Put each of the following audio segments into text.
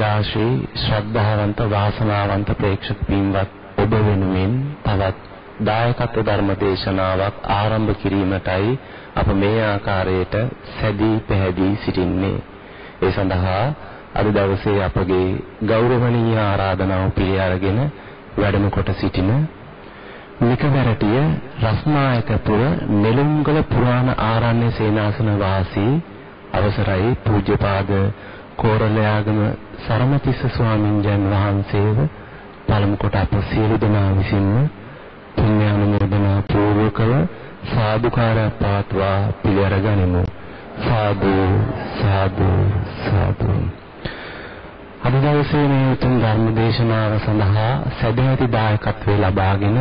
ධර්ම ශ්‍රවණාබිලාෂී ශ්‍රද්ධාවන්ත වාසනාවන්ත ප්‍රේක්ෂක පින්වත් ඔබ වෙනුවෙන් තවත් දායකත්ව ධර්ම දේශනාවක් ආරම්භ කිරීමටයි අප මේ ආකාරයට සැදී පැහැදී සිටින්නේ. ඒ සඳහා අද දවසේ අපගේ ගෞරවනීය ආරාධනාව පිළි අරගෙන වැඩම කොට සිටින නිකවැරටිය රස්නායකපුර නෙළුම්ගල පුරාණ ආරණ්‍ය සේනාසන වාසී අවසරයි පූජ්‍යපාද කෝරළයාගම සරමතිස්ස ස්වාමින්ජන් වහන්සේව පළමු කොට අප සියලු දෙනා විසින්ම පුණ්‍යානුමෝදනා පූර්වකව සාදුකාරය පවත්වා පිළිඅරගනිමු. සාදු සාදු සාදු. අද දවසේ මේ උතුම් ධර්ම දේශනාව සඳහා සදැහැති දායකත්වයේ ලබාගෙන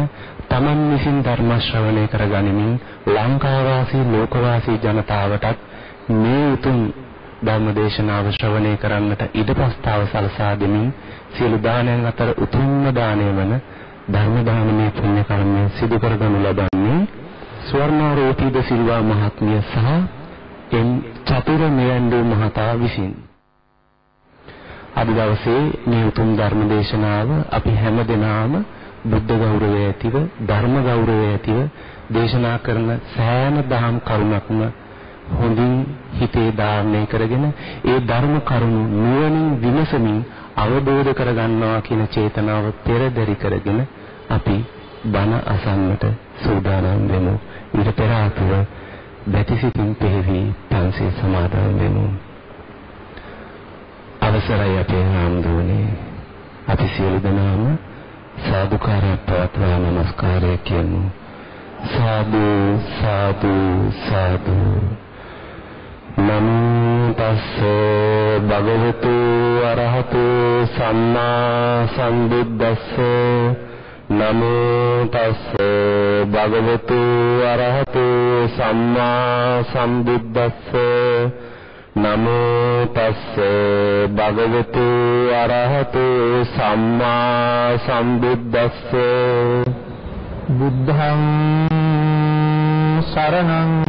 තමන් විසින් ධර්ම ශ්‍රවණය කරගනිමින් ලංකාවාසී ලෝකවාසී ජනතාවටත් මේ උතුම් ධර්ම දේශනාව ශ්‍රවණය කරන්නට ඉඩ ප්‍රස්තාව සලසා දෙමින් සියලු දානයන් අතර උතුම්ම දාණය වන ධර්ම දානමේ පුණ්‍ය කර්මය සිදු කරගනු ලබන්නේ ස්වර්ණාරෝපීද සිල්වා මහත්මිය සහ එම් චතුර මෙයන්ඩු මහතා විසින්. අද දවසේ මේ උතුම් ධර්ම දේශනාව අපි හැම දිනාම බුද්ධ ගෞරවය ඇතිව ධර්ම ගෞරවය ඇතිව දේශනා කරන සෑම දහම් කරුණක්ම හොඳින් හිතේ ධාරණය කරගෙන ඒ ධර්ම කරුණු නුවණින් විමසමින් අවබෝධ කරගන්නවා කියන චේතනාව පෙරදරි කරගෙන අපි බණ අසන්නට සූදානම් වෙමු. ඊට පෙර ආතුව බැතිසිතින් පෙරවි පන්සිල් සමාදන් වෙමු. අවසරයි අපේ හාමුදුරනේ. අපි සියලු දෙනාම සාදුකාරයක් පවත්වා නමස්කාරය කියමු. සාදු සාදු සාදු නමෝ තස්ස භගවතු අරහතු සම්මා සම්බුද්දස්ස. නමෝ තස්ස භගවතු අරහතු සම්මා සම්බුද්දස්ස. නමෝ තස්ස භගවතු අරහතු සම්මා සම්බුද්දස්ස. බුද්ධං සරණං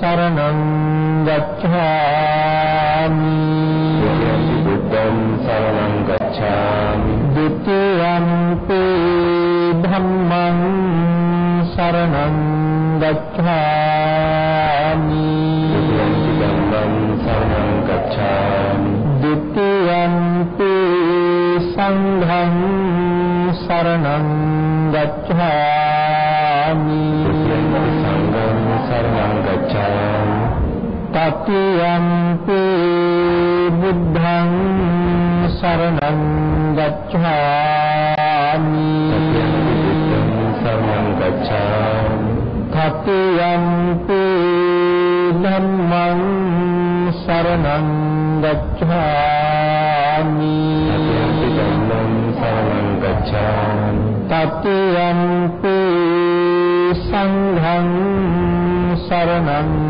शरणं गच्छामि। बुद्धं शरणं गच्छामि। द्वितीयं धम्मं शरणं गच्छामि। තතියම්පි බුද්ධං සරණං ගච්ඡාමි සරණං ගච්ඡාමි තතියම්පි ධම්මං සරණං ගච්ඡාමි ධම්මං සරණං ගච්ඡාමි තතියම්පි සංඝං සරණං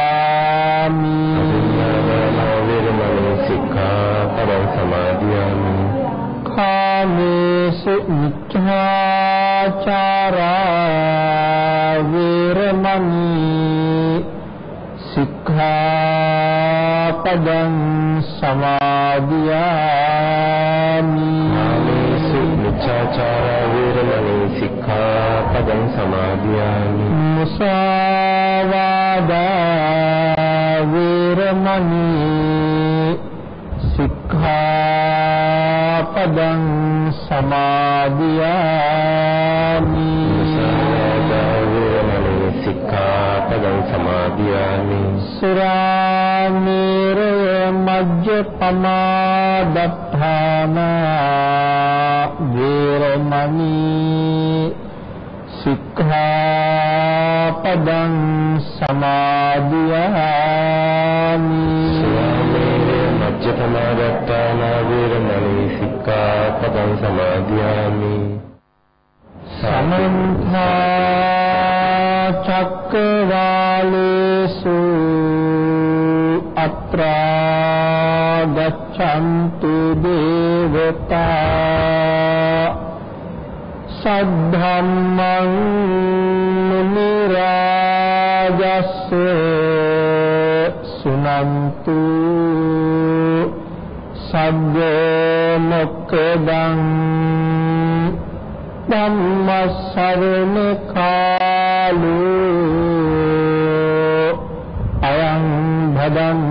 මිච්ඡාචාරා වීරමණී සික්ඛාපදං සමාදියාමි ආමේසු මිච්ඡාචාරා වේරමණී සික්ඛාපදං සමාදියාමි මුසාවාදා වේරමණී සික්ඛාපදං සමාදියාමි සුරාමේරය මජ්ජපමාදත්තාන වේරමණී සික්ඛාපදං සමාදියාමි මජ්ජපමාදත්තාන වේරමණී සික්ඛාපදං සමාදියාමි සමන්ත චක්කවාලේසු ගච්ඡන්තු දේවතා සද්ධම්මං මුනි රාජස්ස සුනන්තු සග්ග මොක්කදං ධම්ම ශරණ කාලෝ අයං භදන්තා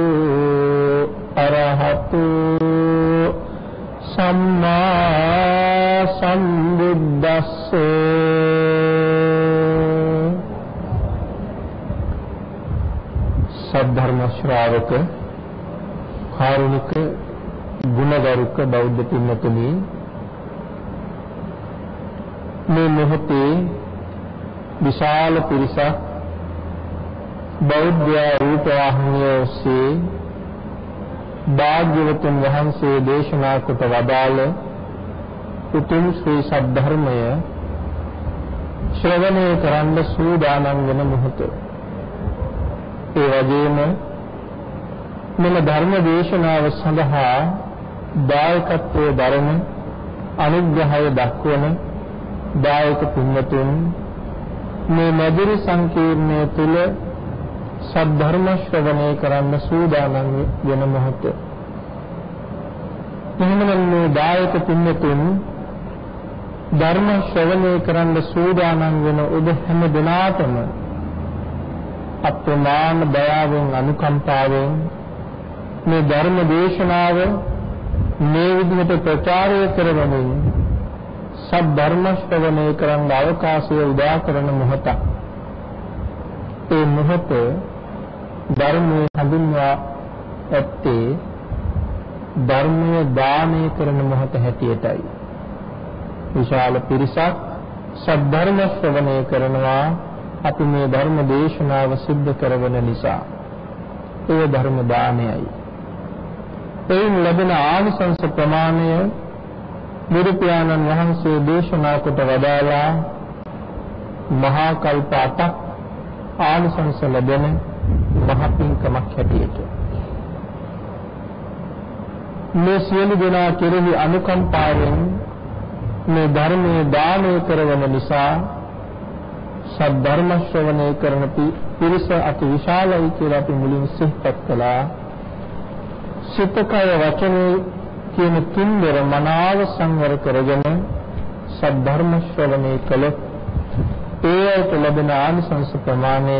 සම්මා සම්බුද්දස්ස සද්ධර්ම ශ්‍රාවක කාරුණික ගුණගරුක බෞද්ධ පින්වතුනි මේ මොහොතේ විශාල පිරිසක් බෞද්ධ රූප වාහිනිය ඔස්සේ භාග්‍යවතුන් වහන්සේ දේශනා කොට වදාළ උතුම් ශ්‍රී සද්ධර්මය ශ්‍රවණය කරන්න සූදානම් වෙන මොහොත. ඒ වගේම මෙම ධර්ම දේශනාව සඳහා දායකත්වයේ දරන අනුග්‍රහය දක්වන දායක පුණ්‍යතුන් මේ මధుර සංකීර්ණය තුල සද්ධර්ම ශ්‍රවණය කරන්න සූදානම් වෙන මොහොත. එහෙමනම් මේ දායක පුණ්‍යතුන් ධර්ම ශ්‍රවණය කරන්න සූදානම් වෙන ඔබ හැම දිනාටම අප්‍රමාණ දයාවෙන් අනුකම්පාවෙන් මේ ධර්ම දේශනාව මේ විදිහට ප්‍රචාරය කරවමින් සබ් ධර්ම ශ්‍රවණය කරන්න අවකාශය උදා කරන මොහොත. ඒ මොහොත ධර්මයේ හඳුන්වා ඇත්තේ ධර්මයේ දානය කරන මොහොත හැටියටයි. විශාල පිරිසක් සබ් ධර්ම ශ්‍රවණය කරනවා අපි මේ ධර්ම දේශනාව සිද්ධ කරවන නිසා. ඒ ධර්ම දානයයි. එයින් ලැබෙන ආනිසංස ප්‍රමාණය බුදු පියාණන් වහන්සේ දේශනා කොට වදාලා මහා කල්ප අටක් ආනිසංස ලැබෙන මහ පින්කමක් හැටියට මේ සියලු දෙනා කෙරෙහි අනුකම්පාවෙන් මේ ධර්මයේ දානය කරන නිසා සද්ධර්ම ශ්‍රවණය කරන පිරිස අති විශාලයි කියලා අපි මුලින් සිහිපත් කළා. සිතකය වචනේ කියන තුන්දර මනාව සංවර කරගෙන සද්ධර්ම ශ්‍රවණය කළ ඒයට ලැබෙන ආනිසංස ප්‍රමාණය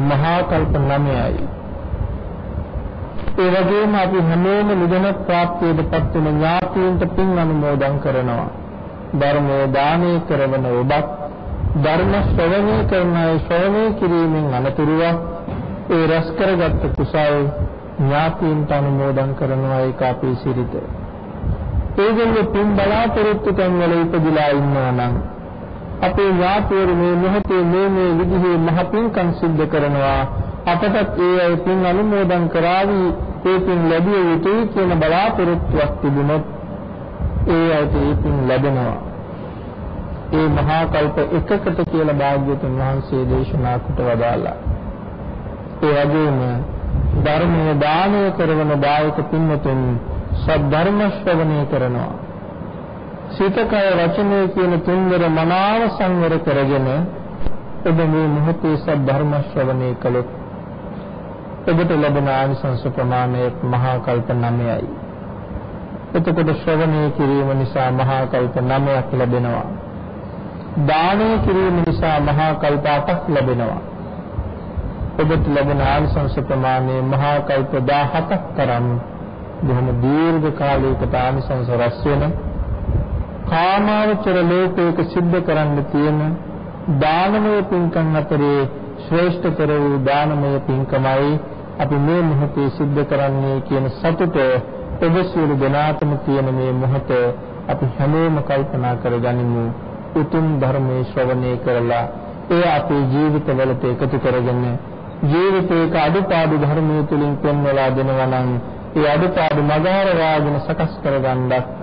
මහා කල්ප 9යි. ඒ වගේම අපි හැමෝම නිදන ප්‍රාප්තියටපත් වෙන ඥාතීන්ට පින් අනුමෝදන් කරනවා. ධර්මයේ දානය කරන ඔබත් ධර්ම ශ්‍රවණය කරන අය ශ්‍රවණය කිරීමෙන් අනතුරුව ඒ රැස් කරගත් කුසල් ඥාතීන්ට අනුමෝදන් කරනවා ඒක අපේ සිරිත. ඒගොල්ලෝ පින් බලාපොරොත්තු තැන් වල ඉපදිලා ඉන්නවා නම් අපේ ඥාතිවරු මේ මොහොතේ මේ මේ විදිහේ මහ පින්කම් සිද්ධ කරනවා. අපටත් ඒ අය පින් අනුමෝදන් කරાવી ඒ පින් ලැබිය යුතුයි කියන බලාපොරොත්තුවක් තිබුණොත් ඒ අයට ඒ පින් ලැබෙනවා. ඒ මහා කල්ප එකකට කියලා භාග්‍යවතුන් වහන්සේ දේශනා කොට වදාලා ඒ වගේම ධර්මයේ දානය කරන දායක පින්වතුන් සද්ධර්ම ශ්‍රවණය කරනවා. සිතකය වචනය කියන තුන්වර මනාව සංවර කරගෙන ඔබ මේ මොහොතේ සද්ධර්ම ශ්‍රවණය කළොත් ඔබට ලැබෙන ආනිසංස ප්‍රමාණය මහා කල්ප 9යි. එතකොට ශ්‍රවණය කිරීම නිසා මහා කල්ප 9ක් ලැබෙනවා. දානය කිරීම නිසා මහා කල්ප 8ක් ලැබෙනවා. ඔබට ලැබෙන ආනිසංස ප්‍රමාණය මහා කල්ප 17ක් තරම් බොහොම දීර්ඝ කාලයකට ආනිසංස රැස් වෙන කාමාවචර ලෝකයක සිද්ධ කරන්න තියෙන දානමය පින්කම් අතරේ ශ්‍රේෂ්ඨතර වූ දානමය පින්කමයි අපි මේ මොහොතේ සිද්ධ කරන්නේ කියන සතුට ඔබ සියලු දෙනාටම තියෙන මේ මොහොත අපි හැමෝම කල්පනා කරගනිමු. උතුම් ධර්මයේ ශ්‍රවණය කරලා ඒ අපේ ජීවිතවලට එකතු කරගෙන ජීවිතයක අඩුපාඩු ධර්මයේ තුලින් පෙන්වලා දෙනවා නම් ඒ අඩුපාඩු මගහරවාගෙන සකස් කරගන්නත්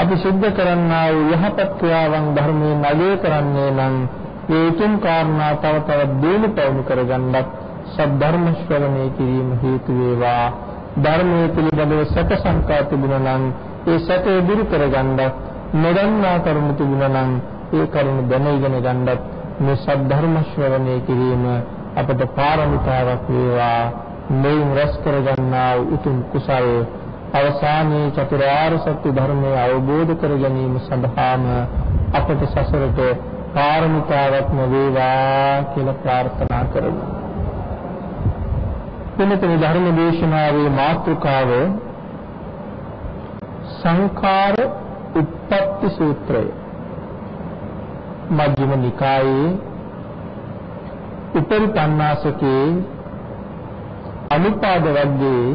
අපි සිද්ධ කරන්නා වූ යහපත් ක්‍රියාවන් ධර්මයේ නගය කරන්නේ නම් ඒ උතුම් කාරණා තව තවත් දිනු පවුණු කරගන්නත් සද්ධර්ම ශ්‍රවණය කිරීම හේතු වේවා. ධර්මයේ පිළිබඳව සැක සංකා තිබුණා නම් ඒ සැක දුරු කරගන්නත් නොදන්නා කරුණු තිබුණා නම් ඒ කරුණු දැන ඉගෙන ගන්නත් මේ සද්ධර්ම ශ්‍රවණය කිරීම අපට පාරමිතාවක් වේවා. මේ රැස් කරගන්නා උතුම් කුසල් අවසානයේ චතුරාර්ය සත්‍ය ධර්මය අවබෝධ කර ගැනීම සඳහාම අපට සසරට පාරමිතාවක්ම වේවා කියලා ප්‍රාර්ථනා කරමු. වෙනතන ධර්ම දේශනාවේ මාතෘකාව සංඛාර උප්පත්ති සූත්‍රය. මජ්ක්‍ධිම නිකායේ උපරි පඤ්ඤාසකේ අනුපාද වර්ගයේ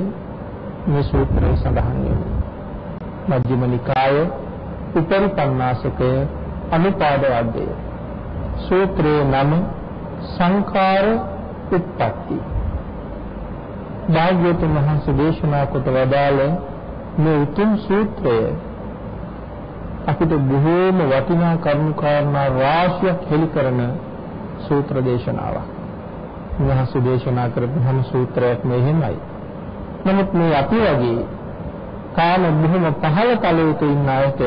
මේ සූත්‍රය සඳහන් වෙනවා. මජ්ක්‍ධිම නිකාය උපරි පඤ්ඤාසකය අනුපාද වර්ගය. සූත්‍රයේ නම සංඛාර උත්පත්ති. භාග්‍යවතුන් වහන්සේ දේශනා කොට වදාළ මේ උතුම් සූත්‍රය අපිට බොහෝම වටිනා කරුණු කාරණා රාශියක් හෙළි කරන සූත්‍ර දේශනාවක්. උන්වහන්සේ දේශනා කරපු හැම සූත්‍රයක්ම එහෙමයි. නමුත් මේ අපි වගේ කාම බොහොම පහළ තලයක ඉන්න අයට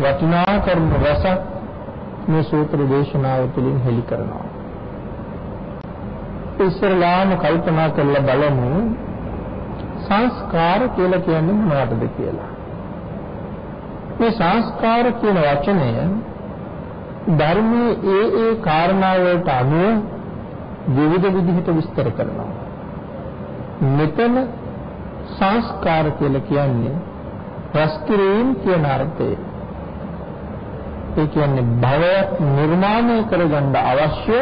වටිනා කරුණු රසක් මේ සූත්‍ර දේශනාව තුළින් හෙළි කරනවා. ඉස්සරලාම කල්පනා කරලා බලමු සංස්කාර කියලා කියන්නේ මොනවද කියලා. මේ සංස්කාර කියන වචනය ධර්මයේ ඒ ඒ කාරණාවලට අනුව විවිධ විදිහට විස්තර කරනවා. මෙතන සංස්කාර කියලා කියන්නේ රස්කිරීම කියන අර්ථය. ඒ කියන්නේ භවයක් නිර්මාණය කරගන්න අවශ්‍ය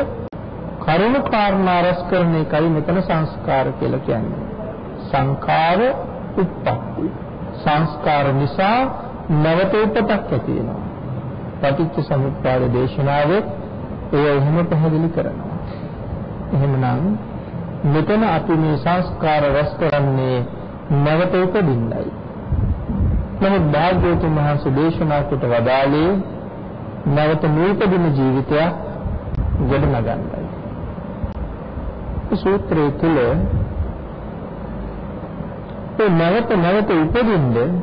කරුණු කාරණා රැස් කරන එකයි මෙතන සංස්කාර කියලා කියන්නේ. සංඛාර උත්පත්ති. සංස්කාර නිසා නැවත උපතක් ඇති වෙනවා. පටිච්ච සමුප්පාද දේශනාවේ එය එහෙම පැහැදිලි කරනවා. එහෙමනම් මෙතන අපි මේ සංස්කාර රැස් කරන්නේ නැවත උපදින්නයි. නමුත් භාග්‍යවතුන් වහන්සේ දේශනා කොට වදාළේ නැවත නූපදින ජීවිතයක් ගොඩනගන්නයි. සූත්‍රයේ තුල ඒ නැවත නැවත උපදින්න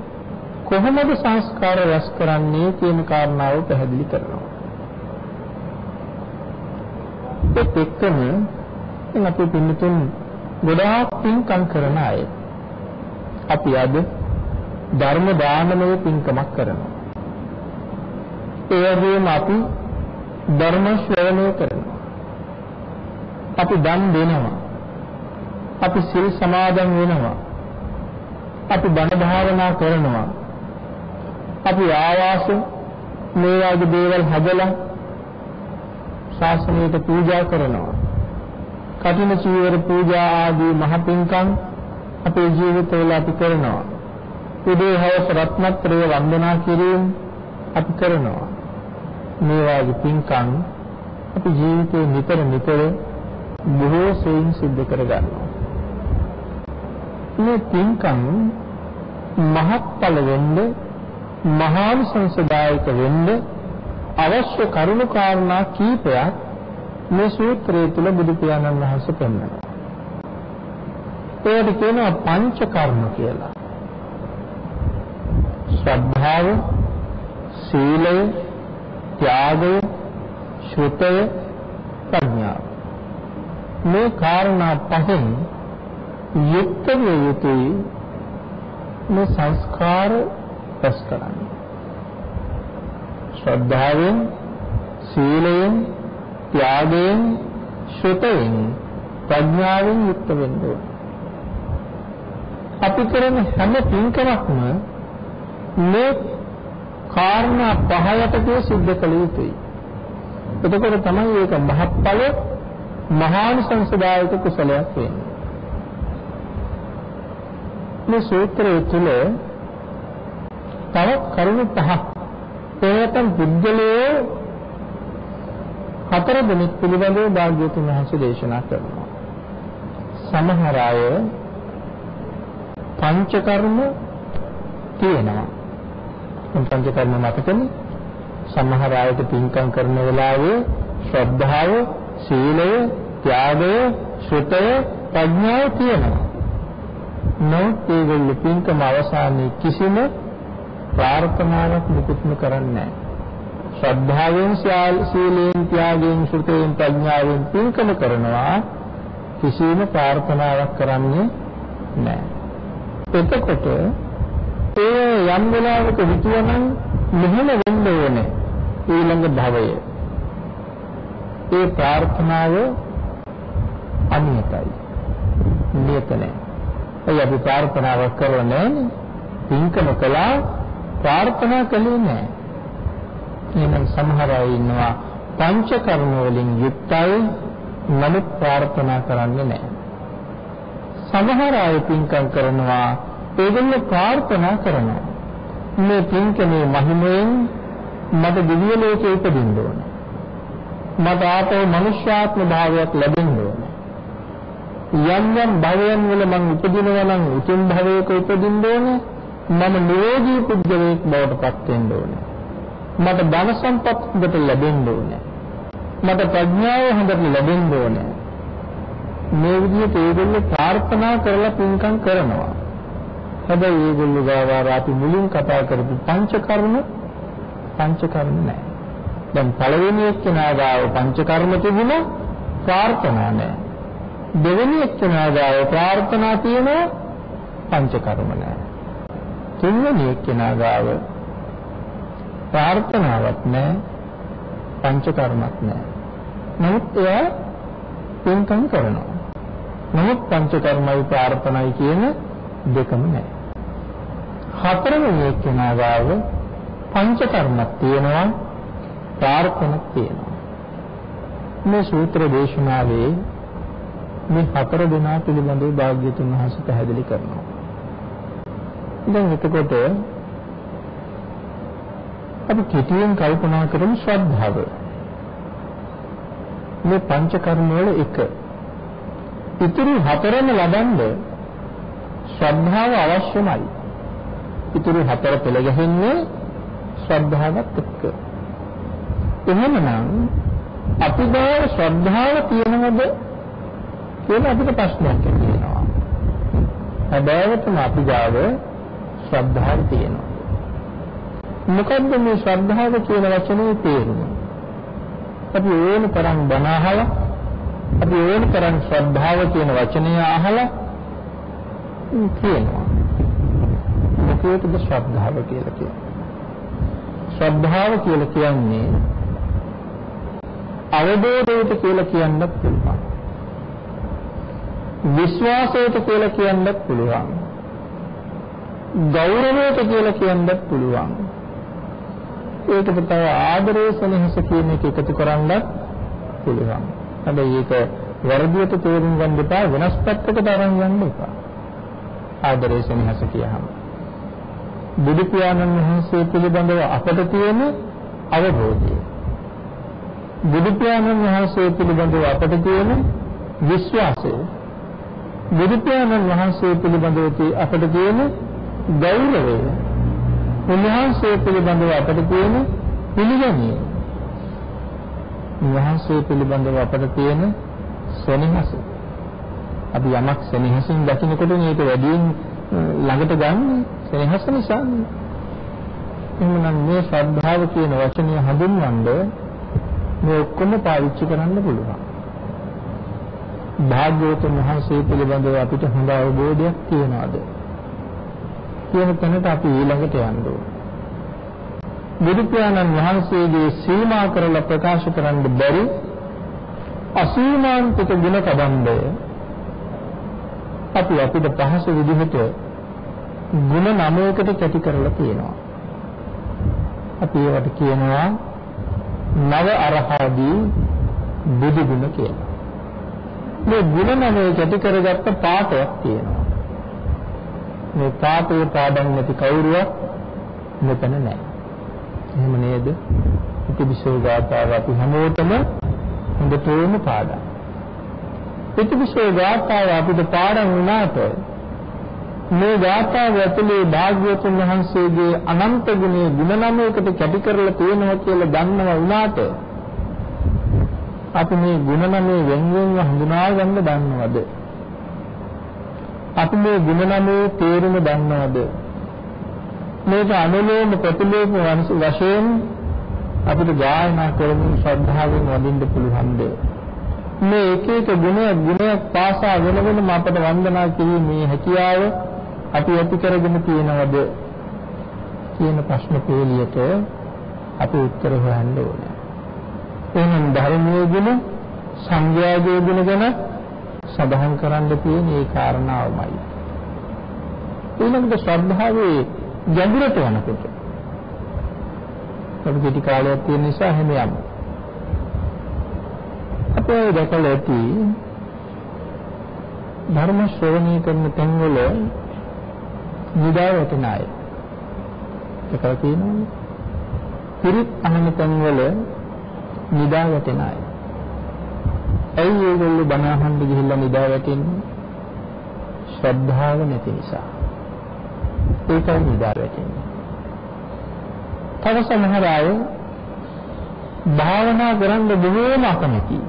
කොහොමද සංස්කාර රැස් කරන්නේ කියන කාරණාව පැහැදිලි කරනවා. ඒත් එක්කම අපි පින්නතුන් ගොඩාක් පින්කම් කරන අය. අපි අද ධර්ම දානමය පින්කමක් කරනවා. ඒ වගේම අපි ධර්ම ශ්‍රවණය කරනවා. අපි දන් දෙනවා. අපි සිල් සමාදන් වෙනවා. අපි බණ භාවනා කරනවා. අපි ආවාස මේ වගේ දේවල් හදලා ශාසනයට පූජා කරනවා. කටින චීවර පූජා ආදී මහ පින්කම් අපේ ජීවිතවල අපි කරනවා. උදේ හවස රත්නත්‍රය වන්දනා කිරීම අපි කරනවා. මේ වාගේ පින්කම් අපි ජීවිතේ නිතර නිතර බොහෝ සෙයින් සිද්ධ කරගන්නවා. මේ පින්කම් මහත්ඵල වෙන්න මහානිසංසදායක වෙන්න අවශ්‍ය කරුණු කාරණා කීපයක් මේ සූත්‍රය තුල බුදු පියාණන් වහන්සේ පෙන්වනවා. ඒකට කියනවා පංච කර්ම කියලා. ශ්‍රද්ධාව, සීලය, ත්‍යාගය, ශ්‍රුතය, ප්‍රඥාව. මේ කාරණා පහෙන් යුක්ත විය යුතුයි මේ සංස්කාර රැස් කරන්නේ. ශ්‍රද්ධාවෙන්, සීලයෙන්, ත්‍යාගයෙන්, ශ්‍රුතයෙන්, ප්‍රඥාවෙන් යුක්ත වෙන්න ඕනේ. අපි කරන හැම පින්කමක්ම මේ කාරණා පහයටදී සිද්ධ කළ යුතුයි. එතකොට තමයි ඒක මහත්ඵල මහානිසංසදායක කුසලයක් වෙන්නේ. මේ සූත්‍රය තුල තවත් කරුණු පහක් එනතම් බුද්ධලයේ හතර දෙනෙක් පිළිබඳව භාග්‍යවතුන් වහන්සේ දේශනා කරනවා. සමහර අය පංචකර්ම තියෙනවා. පංචකර්ම මතකනේ සමහර අයට පින්කම් කරන වෙලාවේ ශ්‍රද්ධාව, සීලය, ත්‍යාගය, ශ්‍රුතය, ප්‍රඥාව තියෙනවා. නමුත් ඒගොල්ලෝ පින්කම අවසානයේ කිසිම ප්‍රාර්ථනාවක් නිකුත්ම කරන්නේ නැහැ. ශ්‍රද්ධාවෙන් සීලයෙන් ත්‍යාගයෙන් ශ්‍රුතයෙන් ප්‍රඥාවෙන් පින්කම කරනවා කිසිම ප්‍රාර්ථනාවක් කරන්නේ නැහැ. එතකොට ඒ යම් වෙලාවක හිතුවනම් මෙහෙම වෙන්න ඕනේ ඊළඟ භවය. ඒ ප්‍රාර්ථනාව අනියතයි. නියත නැහැ. ඒ අපි ප්‍රාර්ථනාවක් කරලා නැහැ. පින්කම කළා ප්‍රාර්ථනා කළේ නැහැ. එහෙනම් සමහර අය ඉන්නවා පංච කර්ම වලින් යුක්තයි නමුත් ප්‍රාර්ථනා කරන්නේ නැහැ. සමහර අය පින්කම් කරනවා ඒගොල්ලෝ ප්‍රාර්ථනා කරනවා. මේ පින්කමේ මහිමයෙන් මට දිව්‍ය ලෝකෙ උපදින්න ඕනේ. මට ආපහු මනුෂ්‍යාත්ම භාවයක් ලැබෙන්න ඕනේ. යම් යම් භවයන් වල මං උපදිනවා නම් උතුම් භවයක උපදින්න ඕනේ. මම නිරෝගී පුද්ගලයෙක් බවට පත් වෙන්න ඕනේ. මට ධන සම්පත් හොඳට ලැබෙන්න ඕනේ. මට ප්‍රඥාව හොඳට ලැබෙන්න ඕනේ. මේ විදිහට ඒගොල්ලෝ ප්‍රාර්ථනා කරලා පින්කම් කරනවා. හැබැයි ඒගොල්ලෝ ගාව අපි මුලින් කතා කරපු පංච කර්ම පංච කර්ම නැහැ. දැන් පළවෙනි එක්කෙනා ගාව පංච කර්ම තිබුණා ප්‍රාර්ථනා නැහැ. දෙවෙනි එක්කෙනා ගාව ප්‍රාර්ථනා තියෙනවා පංච කර්ම නැහැ. තුන්වෙනි එක්කෙනා ගාව ප්‍රාර්ථනාවක් නැහැ පංච කර්මයක් නැහැ. නමුත් එයා පින්කම් කරනවා. නමුත් පංච කර්මයි ප්‍රාර්ථනයි කියන දෙකම නැහැ. හතරවෙනි එක්කෙනා ගාව පංච කර්මයක් තියෙනවා ප්‍රාර්ථනක් තියෙනවා. මේ සූත්‍ර දේශනාවේ මේ හතර දෙනා පිළිබඳව භාග්‍යතුන් වහන්සේ පැහැදිලි කරනවා. දැන් එතකොට අපි කෙටියෙන් කල්පනා කරමු ශ්‍රද්ධාව. මේ පංච කර්ම වල එක. ඉතුරු හතරම ලබන්නේ ශ්‍රද්ධාව අවශ්‍යමයි. ඉතුරු හතර පෙළ ගැහෙන්නේ ශ්‍රද්ධාවත් එක්ක. එහෙමනම් අපි ගාව ශ්‍රද්ධාව තියෙනවද කියලා අපිට ප්‍රශ්නයක් තියෙනවා. හැබැයිවටම අපි ගාව ශ්‍රද්ධාව තියෙනවා. මොකද්ද මේ ශ්‍රද්ධාව කියන වචනේ තේරුම? අපි ඕන තරම් බණ අහලා අපි ඕන තරම් ශ්‍රද්ධාව කියන වචනය අහලා කියනවා. මොකේද ශ්‍රද්ධාව කියලා කියන්නේ? ශ්‍රද්ධාව කියලා කියන්නේ අවබෝධයට කියලා කියන්නත් පුළුවන්. විශ්වාසයට කියලා කියන්නත් පුළුවන්. ගෞරවයට කියලා කියන්නත් පුළුවන්. ඒකට තව ආදරය සෙනෙහස කියන එක එකතු කරන්නත් පුළුවන්. හැබැයි ඒක වර්ධියට තේරුම් ගන්න එපා වෙනස් පැත්තකට අරන් යන්න එපා. ආදරේ සෙනෙහස කියහම. බුදු පියාණන් වහන්සේ පිළිබඳව අපට තියෙන අවබෝධය. බුදු පියාණන් වහන්සේ පිළිබඳව අපට තියෙන විශ්වාසය. බුදු පියාණන් වහන්සේ පිළිබඳව අපට තියෙන ගෞරවය. උන්වහන්සේ පිළිබඳව අපට තියෙන පිළිගැනීම. උන්වහන්සේ පිළිබඳව අපට තියෙන සෙනෙහස. අපි යමක් සෙනෙහසින් දකිනකොට මේක වැඩියෙන් ළඟට ගන්න සෙනෙහස නිසා. එහෙනම් මේ ශ්‍රද්ධාව කියන වචනය හඳුන්වන්නේ මේ ඔක්කොම පාවිච්චි කරන්න පුළුවන්. භාග්‍යවතුන් වහන්සේ පිළිබඳව අපිට හොඳ අවබෝධයක් තියනවාද? කියන තැනට අපි ඊළඟට යන්න ඕනේ. බුදු පියාණන් වහන්සේගේ සීමා කරලා ප්‍රකාශ කරන්න බැරි අසීමාන්තික ගුණ කදම්බය අපි අපිට පහසු විදිහට ගුණ නමයකට කැටි කරලා තියෙනවා. අපි ඒවට කියනවා නව අරහාදී බුදු ගුණ කියලා. මේ ගුණ නමය කැටි කරගත්ත පාඩයක් තියෙනවා. මේ පාඩේ පාඩම් නැති කවුරුවක් මෙතන නැහැ. එහෙම නේද? ඉතිවිසෝ ගාථාව අපි හැමෝටම හොඳටම පාඩම්. ඉතිවිසෝ ගාථාව අපිට පාඩම් වුණාට මේ ගාථාව ඇතුලේ භාග්‍යවතුන් වහන්සේගේ අනන්ත ගුණේ ගුණ නමයකට කැටි කරලා තියෙනවා කියලා දන්නවා වුණාට අපි මේ ගුණ නමේ වෙන වෙනම හඳුනා ගන්න දන්නවද? අපි මේ ගුණ නමේ තේරුම දන්නවද? මේක අනුලෝම ප්‍රතිලෝම වශයෙන් අපිට ගායනා කරමින් ශ්‍රද්ධාවෙන් වදින්න පුළුවන්ද? මේ එක එක ගුණ ගුණයක් පාසා වෙන වෙනම අපට වන්දනා කිරීමේ හැකියාව අපි ඇති කරගෙන තියෙනවද කියන ප්‍රශ්න පෙළියට අපි උත්තර හොයන්න ඕනේ. එහෙනම් ධර්මයේ ගුණ සංඝයාගේ ගුණ ගැන සඳහන් කරන්න තියෙන ඒ කාරණාවමයි. ඊළඟට ශ්‍රද්ධාවේ ගැඹුරට යනකොට අපි කෙටි කාලයක් තියෙන නිසා හැම යමු. අපේ දැකලා ඇති ධර්ම ශ්‍රවණය කරන තැන්වල නිදා වැටෙන අය. ඒකලා තියෙනවනේ. පිරිත් අහන තැන්වල නිදා වැටෙන අය. ඇයි ඒගොල්ලෝ බණ අහන්න ගිහිල්ලා නිදා වැටෙන්නේ? ශ්‍රද්ධාව නැති නිසා. ඒකයි නිදා වැටෙන්නේ. තව සමහර අය භාවනා කරන්න බොහෝම අකමැතියි.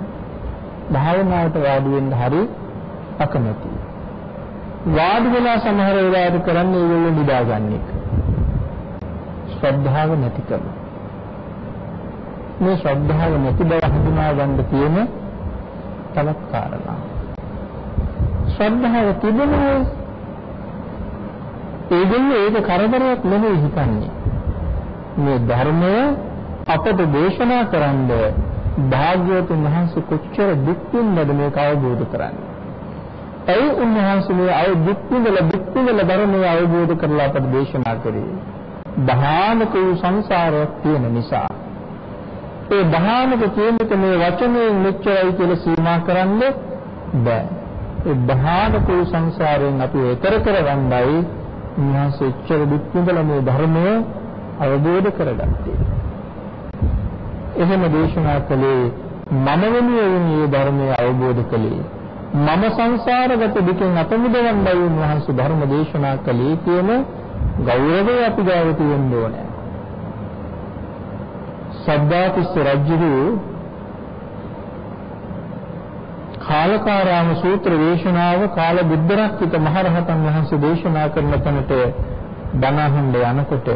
භාවනාවට වාඩි වෙන්න හරි අකමැතියි. වාඩි වෙලා සමහර වෙලාවට කරන්නේ ඒගොල්ලෝ නිදාගන්න එක. ශ්‍රද්ධාව නැතිකම. මේ ශ්‍රද්ධාව නැති බව හඳුනා ගන්න තියෙන තවත් කාරණා. ශ්‍රද්ධාව තිබුණේ ඒගොල්ලෝ ඒක කරදරයක් නෙමෙයි හිතන්නේ. මේ ධර්මය අපට දේශනා කරන්න භාග්‍යවතුන් වහන්සේ කොච්චර දුක් විඳද මේක අවබෝධ කරන්නේ. ඇයි උන්වහන්සේ මේ අය දුක් විඳලා දුක් විඳලා ධර්මය අවබෝධ කරලා අපට දේශනා කරේ? භයානක වූ සංසාරයක් තියෙන නිසා. ඒ භයානක කියන්නක මේ වචනයෙන් මෙච්චරයි කියලා සීමා කරන්න බෑ. ඒ භයානක වූ සංසාරයෙන් අපි එතර කරගන්නයි උන්වහන්සේ එච්චර දුක් විඳලා මේ ධර්මය අවබෝධ කරගත්තේ. එහෙම දේශනා කළේ මම වෙනුවෙන් මේ ධර්මය අවබෝධ කළේ මම සංසාරගත දුකෙන් අත මිදවන්නයි උන්වහන්සේ ධර්ම දේශනා කළේ කියන ගෞරවය අපි ගාව තියෙන්න ඕනේ. සද්ධාතිස්ස රජුගේ කාලකාරාම සූත්‍ර දේශනාව කාල බුද්ධරක්කිත මහරහතන් වහන්සේ දේශනා කරන තැනට බණහඬ යනකොට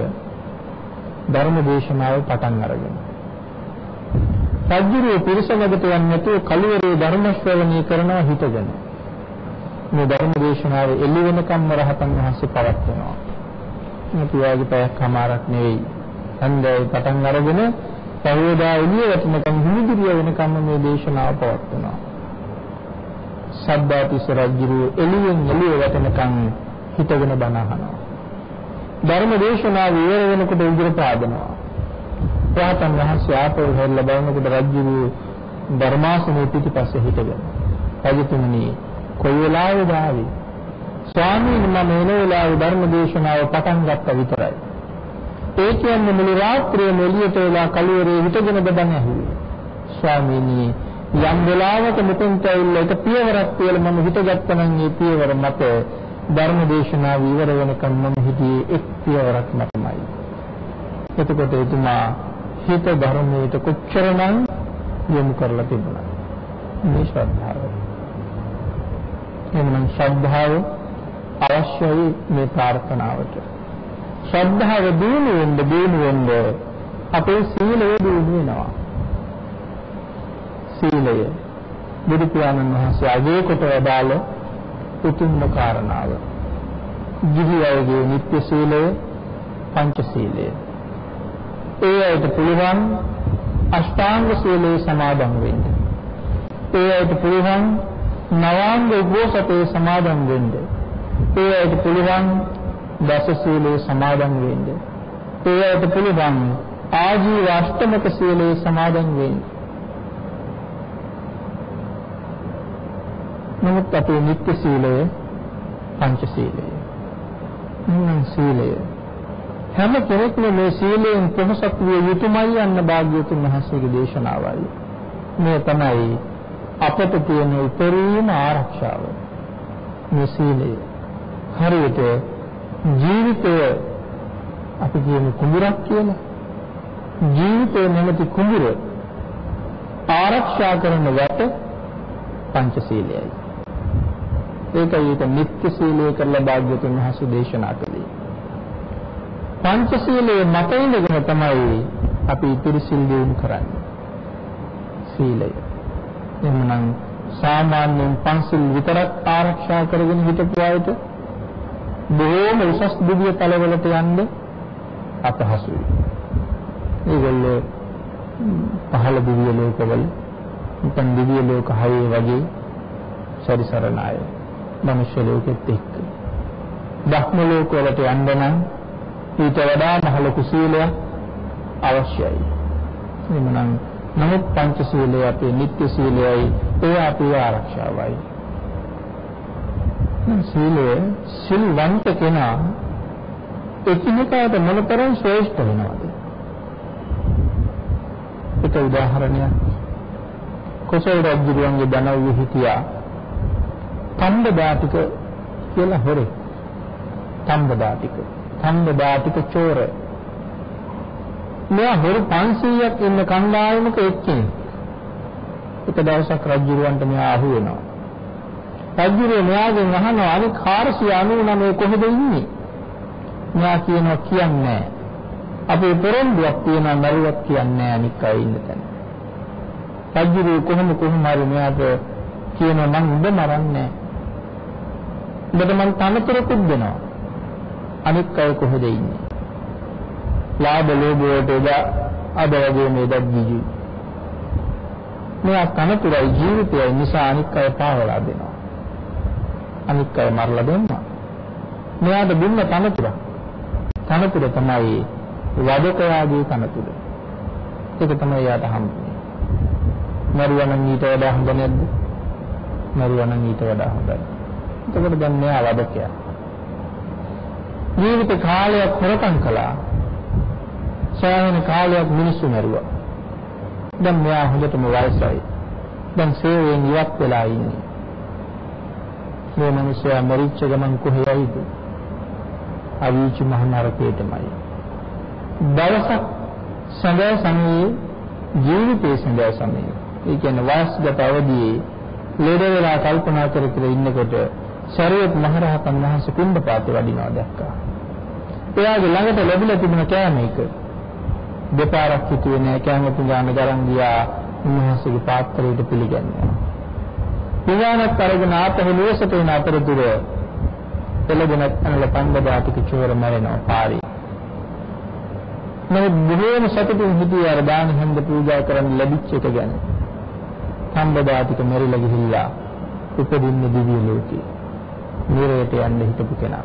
ධර්ම දේශනාව පටන් අරගෙන සජ්ජුරුව පිරිසමකට යන්නේ නැතුව කලවරේ ධර්ම ශ්‍රවණය කරනවා හිතගෙන. මේ ධර්ම දේශනාව එළි වෙනකම්ම රහතන් වහන්සේ පවත්වනවා. මේ පියාගේ පැයක් කමාරක් නෙවෙයි. හන්දේ පටන් අරගෙන පහවදා එළිය වැටෙනකම් හිමිදිරිය වෙනකම්ම මේ දේශනාව පවත්වනවා. සබ්බාතිස රජුරු එළියෙන් එළිය වැටෙනකම් හිතගෙන බණ අහනවා. ධර්ම දේශනාව ඉවර වෙනකොට උගුර පාදනවා. රහතන් වහන්සේ ආපහු හැරිලා බලනකොට රජුගේ ධර්මාසනයේ පිටිපස්සේ හිටගෙන රජතුමනි කොයි වෙලාවෙද ආවේ? ස්වාමීන් මම එන වෙලාවේ ධර්ම දේශනාව පටන් ගත්තා විතරයි. ඒ කියන්නේ මුළු රාත්‍රියම එළියට වෙලා කලවරේ හිටගෙන බදන් ඇහුවේ. ස්වාමීනි යම් වෙලාවක මෙතෙන්ට ඇවිල්ලා එක පියවරක් කියලා මම හිතගත්තා නම් ඒ පියවර මත ධර්ම දේශනාව ඉවර වෙනකම් මම හිටියේ එක් පියවරක් මතමයි. එතකොට එතුමා හිත ධර්මයට කොච්චරනම් යොමු කරලා තිබුණා. මේ ශ්‍රද්ධාව. එමනම් ශ්‍රද්ධාව අවශ්‍යයි මේ ප්‍රාර්ථනාවට. ශ්‍රද්ධාව දිනු වෙන්න දිනු වෙන්න අපේ සීලය දිනු වෙනවා. සීලය බුදු පියාණන් වහන්සේ අගය කොට වදාළ උතුම්ම කාරණාව. ජීවි අයගේ නිත්‍ය සීලය පංච සීලය. ඒ අයට පුළුවන් අෂ්ටාංග සීලේ සමාදන් වෙන්න. ඒ අයට පුළුවන් නවාංග උපෝසතේ සමාදන් වෙන්න. ඒ අයට පුළුවන් දස සීලේ සමාදන් වෙන්න. ඒ අයට පුළුවන් ආජීව අෂ්ටමක සීලේ සමාදන් වෙන්න. නමුත් අපේ නිත්‍ය සීලය පංච සීලය. නම් සීලය හැම කෙනෙක්ම මේ සීලයෙන් පොහසත් විය යුතුමයි යන්න භාග්‍යවතුන් වහන්සේගේ දේශනාවයි. මේ තමයි අපට තියෙන උපරිම ආරක්ෂාව. මේ සීලය. හරියට ජීවිතය අපි කියන කුඹුරක් කියලා. ජීවිතය නැමැති කුඹුර ආරක්ෂා කරන වට පංචශීලයයි. ඒකයි ඒක නිත්‍ය සීලය කරලා භාග්‍යවතුන් වහන්සේ දේශනා කළේ. පංචශීලයේ මත ඉඳගෙන තමයි අපි ඉතිරි සිල් දිනු කරන්නේ. සීලය. එhmenan සාමාන්‍යයෙන් පන්සිල් විතරක් ආරක්ෂා කරගෙන හිටපු අයට බොහෝම උසස් දිව්‍ය තලවලට යන්න අපහසුයි. ඒගොල්ලෝ පහළ දිව්‍ය ලෝකවල උපන් දිව්‍ය ලෝක හයේ වගේ සරිසරන අය. මනුෂ්‍ය ලෝකෙත් එක්ක. ධර්ම ලෝක වලට යන්න නම් ඊට වඩා මහ ලොකු සීලයක් අවශ්‍යයි. එමනම් නමුත් පංච සීලය අපේ නිත්‍ය සීලයයි ඒ අපේ ආරක්ෂාවයි. සීලය සිල්වන්ත කෙනා එකිනෙකාට මොනතරම් ශ්‍රේෂ්ඨ වෙනවද? එක උදාහරණයක් කොසල් රජුගේ දනව්වේ හිටියා තම්බදාතික කියලා හොරේ. තම්බදාතික. තම්බදාතික චෝර. මෙයා හොරු 500ක් ඉන්න කණ්ඩායමක එක්කෙනෙක්. එක දවසක් රජුරවන්ට මෙයා අහු වෙනවා. රජුරේ මෙයාගෙන් අහනවා අනික 499 කොහෙද ඉන්නේ? මෙයා කියනවා කියන්නේ අපේ පොරොන්දුවක් තියෙනවා මරුවක් කියන්නේ අනික් අය ඉන්න තැන. රජුරේ කොහොම කොහොම හරි මෙයාට කියනවා මං උඹ මරන්නේ උඹට මං තනතුරකුත් දෙනවා. අනික් අය කොහෙද ඉන්නේ? ලාභ ලෝභ වලට එදා අද වගේ මේ දජ්ජිජි. මෙයා තනතුරයි ජීවිතයයි නිසා අනික් අය පාවලා දෙනවා. අනික් අය මරලා දෙනවා. මෙයාට දුන්න තනතුර. තනතුර තමයි වදකයාගේ තනතුර. ඒක තමයි යාට හම්බුනේ. මරුවා නම් ඊට වඩා හොඳ නැද්ද? මරුවා නම් ඊට වඩා හොඳයි. එතකොට දැන් මෙයා වදකයා. ජීවිත කාලයක් හොරකම් කළා. සෑහෙන කාලයක් මිනිස්සු මරුවා. දැන් මෙයා හොඳටම වයසයි. දැන් සේවයෙන් ඉවත් වෙලා ඉන්නේ. මේ මිනිස්සයා මරිච්ච ගමන් කොහෙයිද? අවීචි මහ නරකයටමයි. දවසක් සඳය සමයේ ජීවිතයේ සඳය සමයේ ඒ කියන්නේ වයස්ගත අවදියේ ලෙඩ වෙලා කල්පනා කර කර ඉන්නකොට ශරීරත් මහරහතන් වහන්සේ කුණ්ඩපාතේ වඩිනවා දැක්කා. එයාගේ ළඟට ලැබිලා තිබුණ කෑම එක දෙපාරක් හිතුවේ නෑ කෑම පුඟාන ගරන් ගියා උන්වහන්සේගේ පාත්‍රයට පිළිගන්නවා. පුඟානක් අරගෙන ආපහු නිවසට එන අතරතුර එළගෙන අනල පන්දදාතික චෝර මැරෙනවා පාරේ. නමුත් බොහෝම සතුටින් හිටියේ අර දාන හන්ද පූජා කරන්න ලැබිච්ච එක ගැන. පන්දදාතික මැරිලා ගිහිල්ලා උපදින්න දිව්‍ය ලෝකේ. නිරයට යන්න හිටපු කෙනා.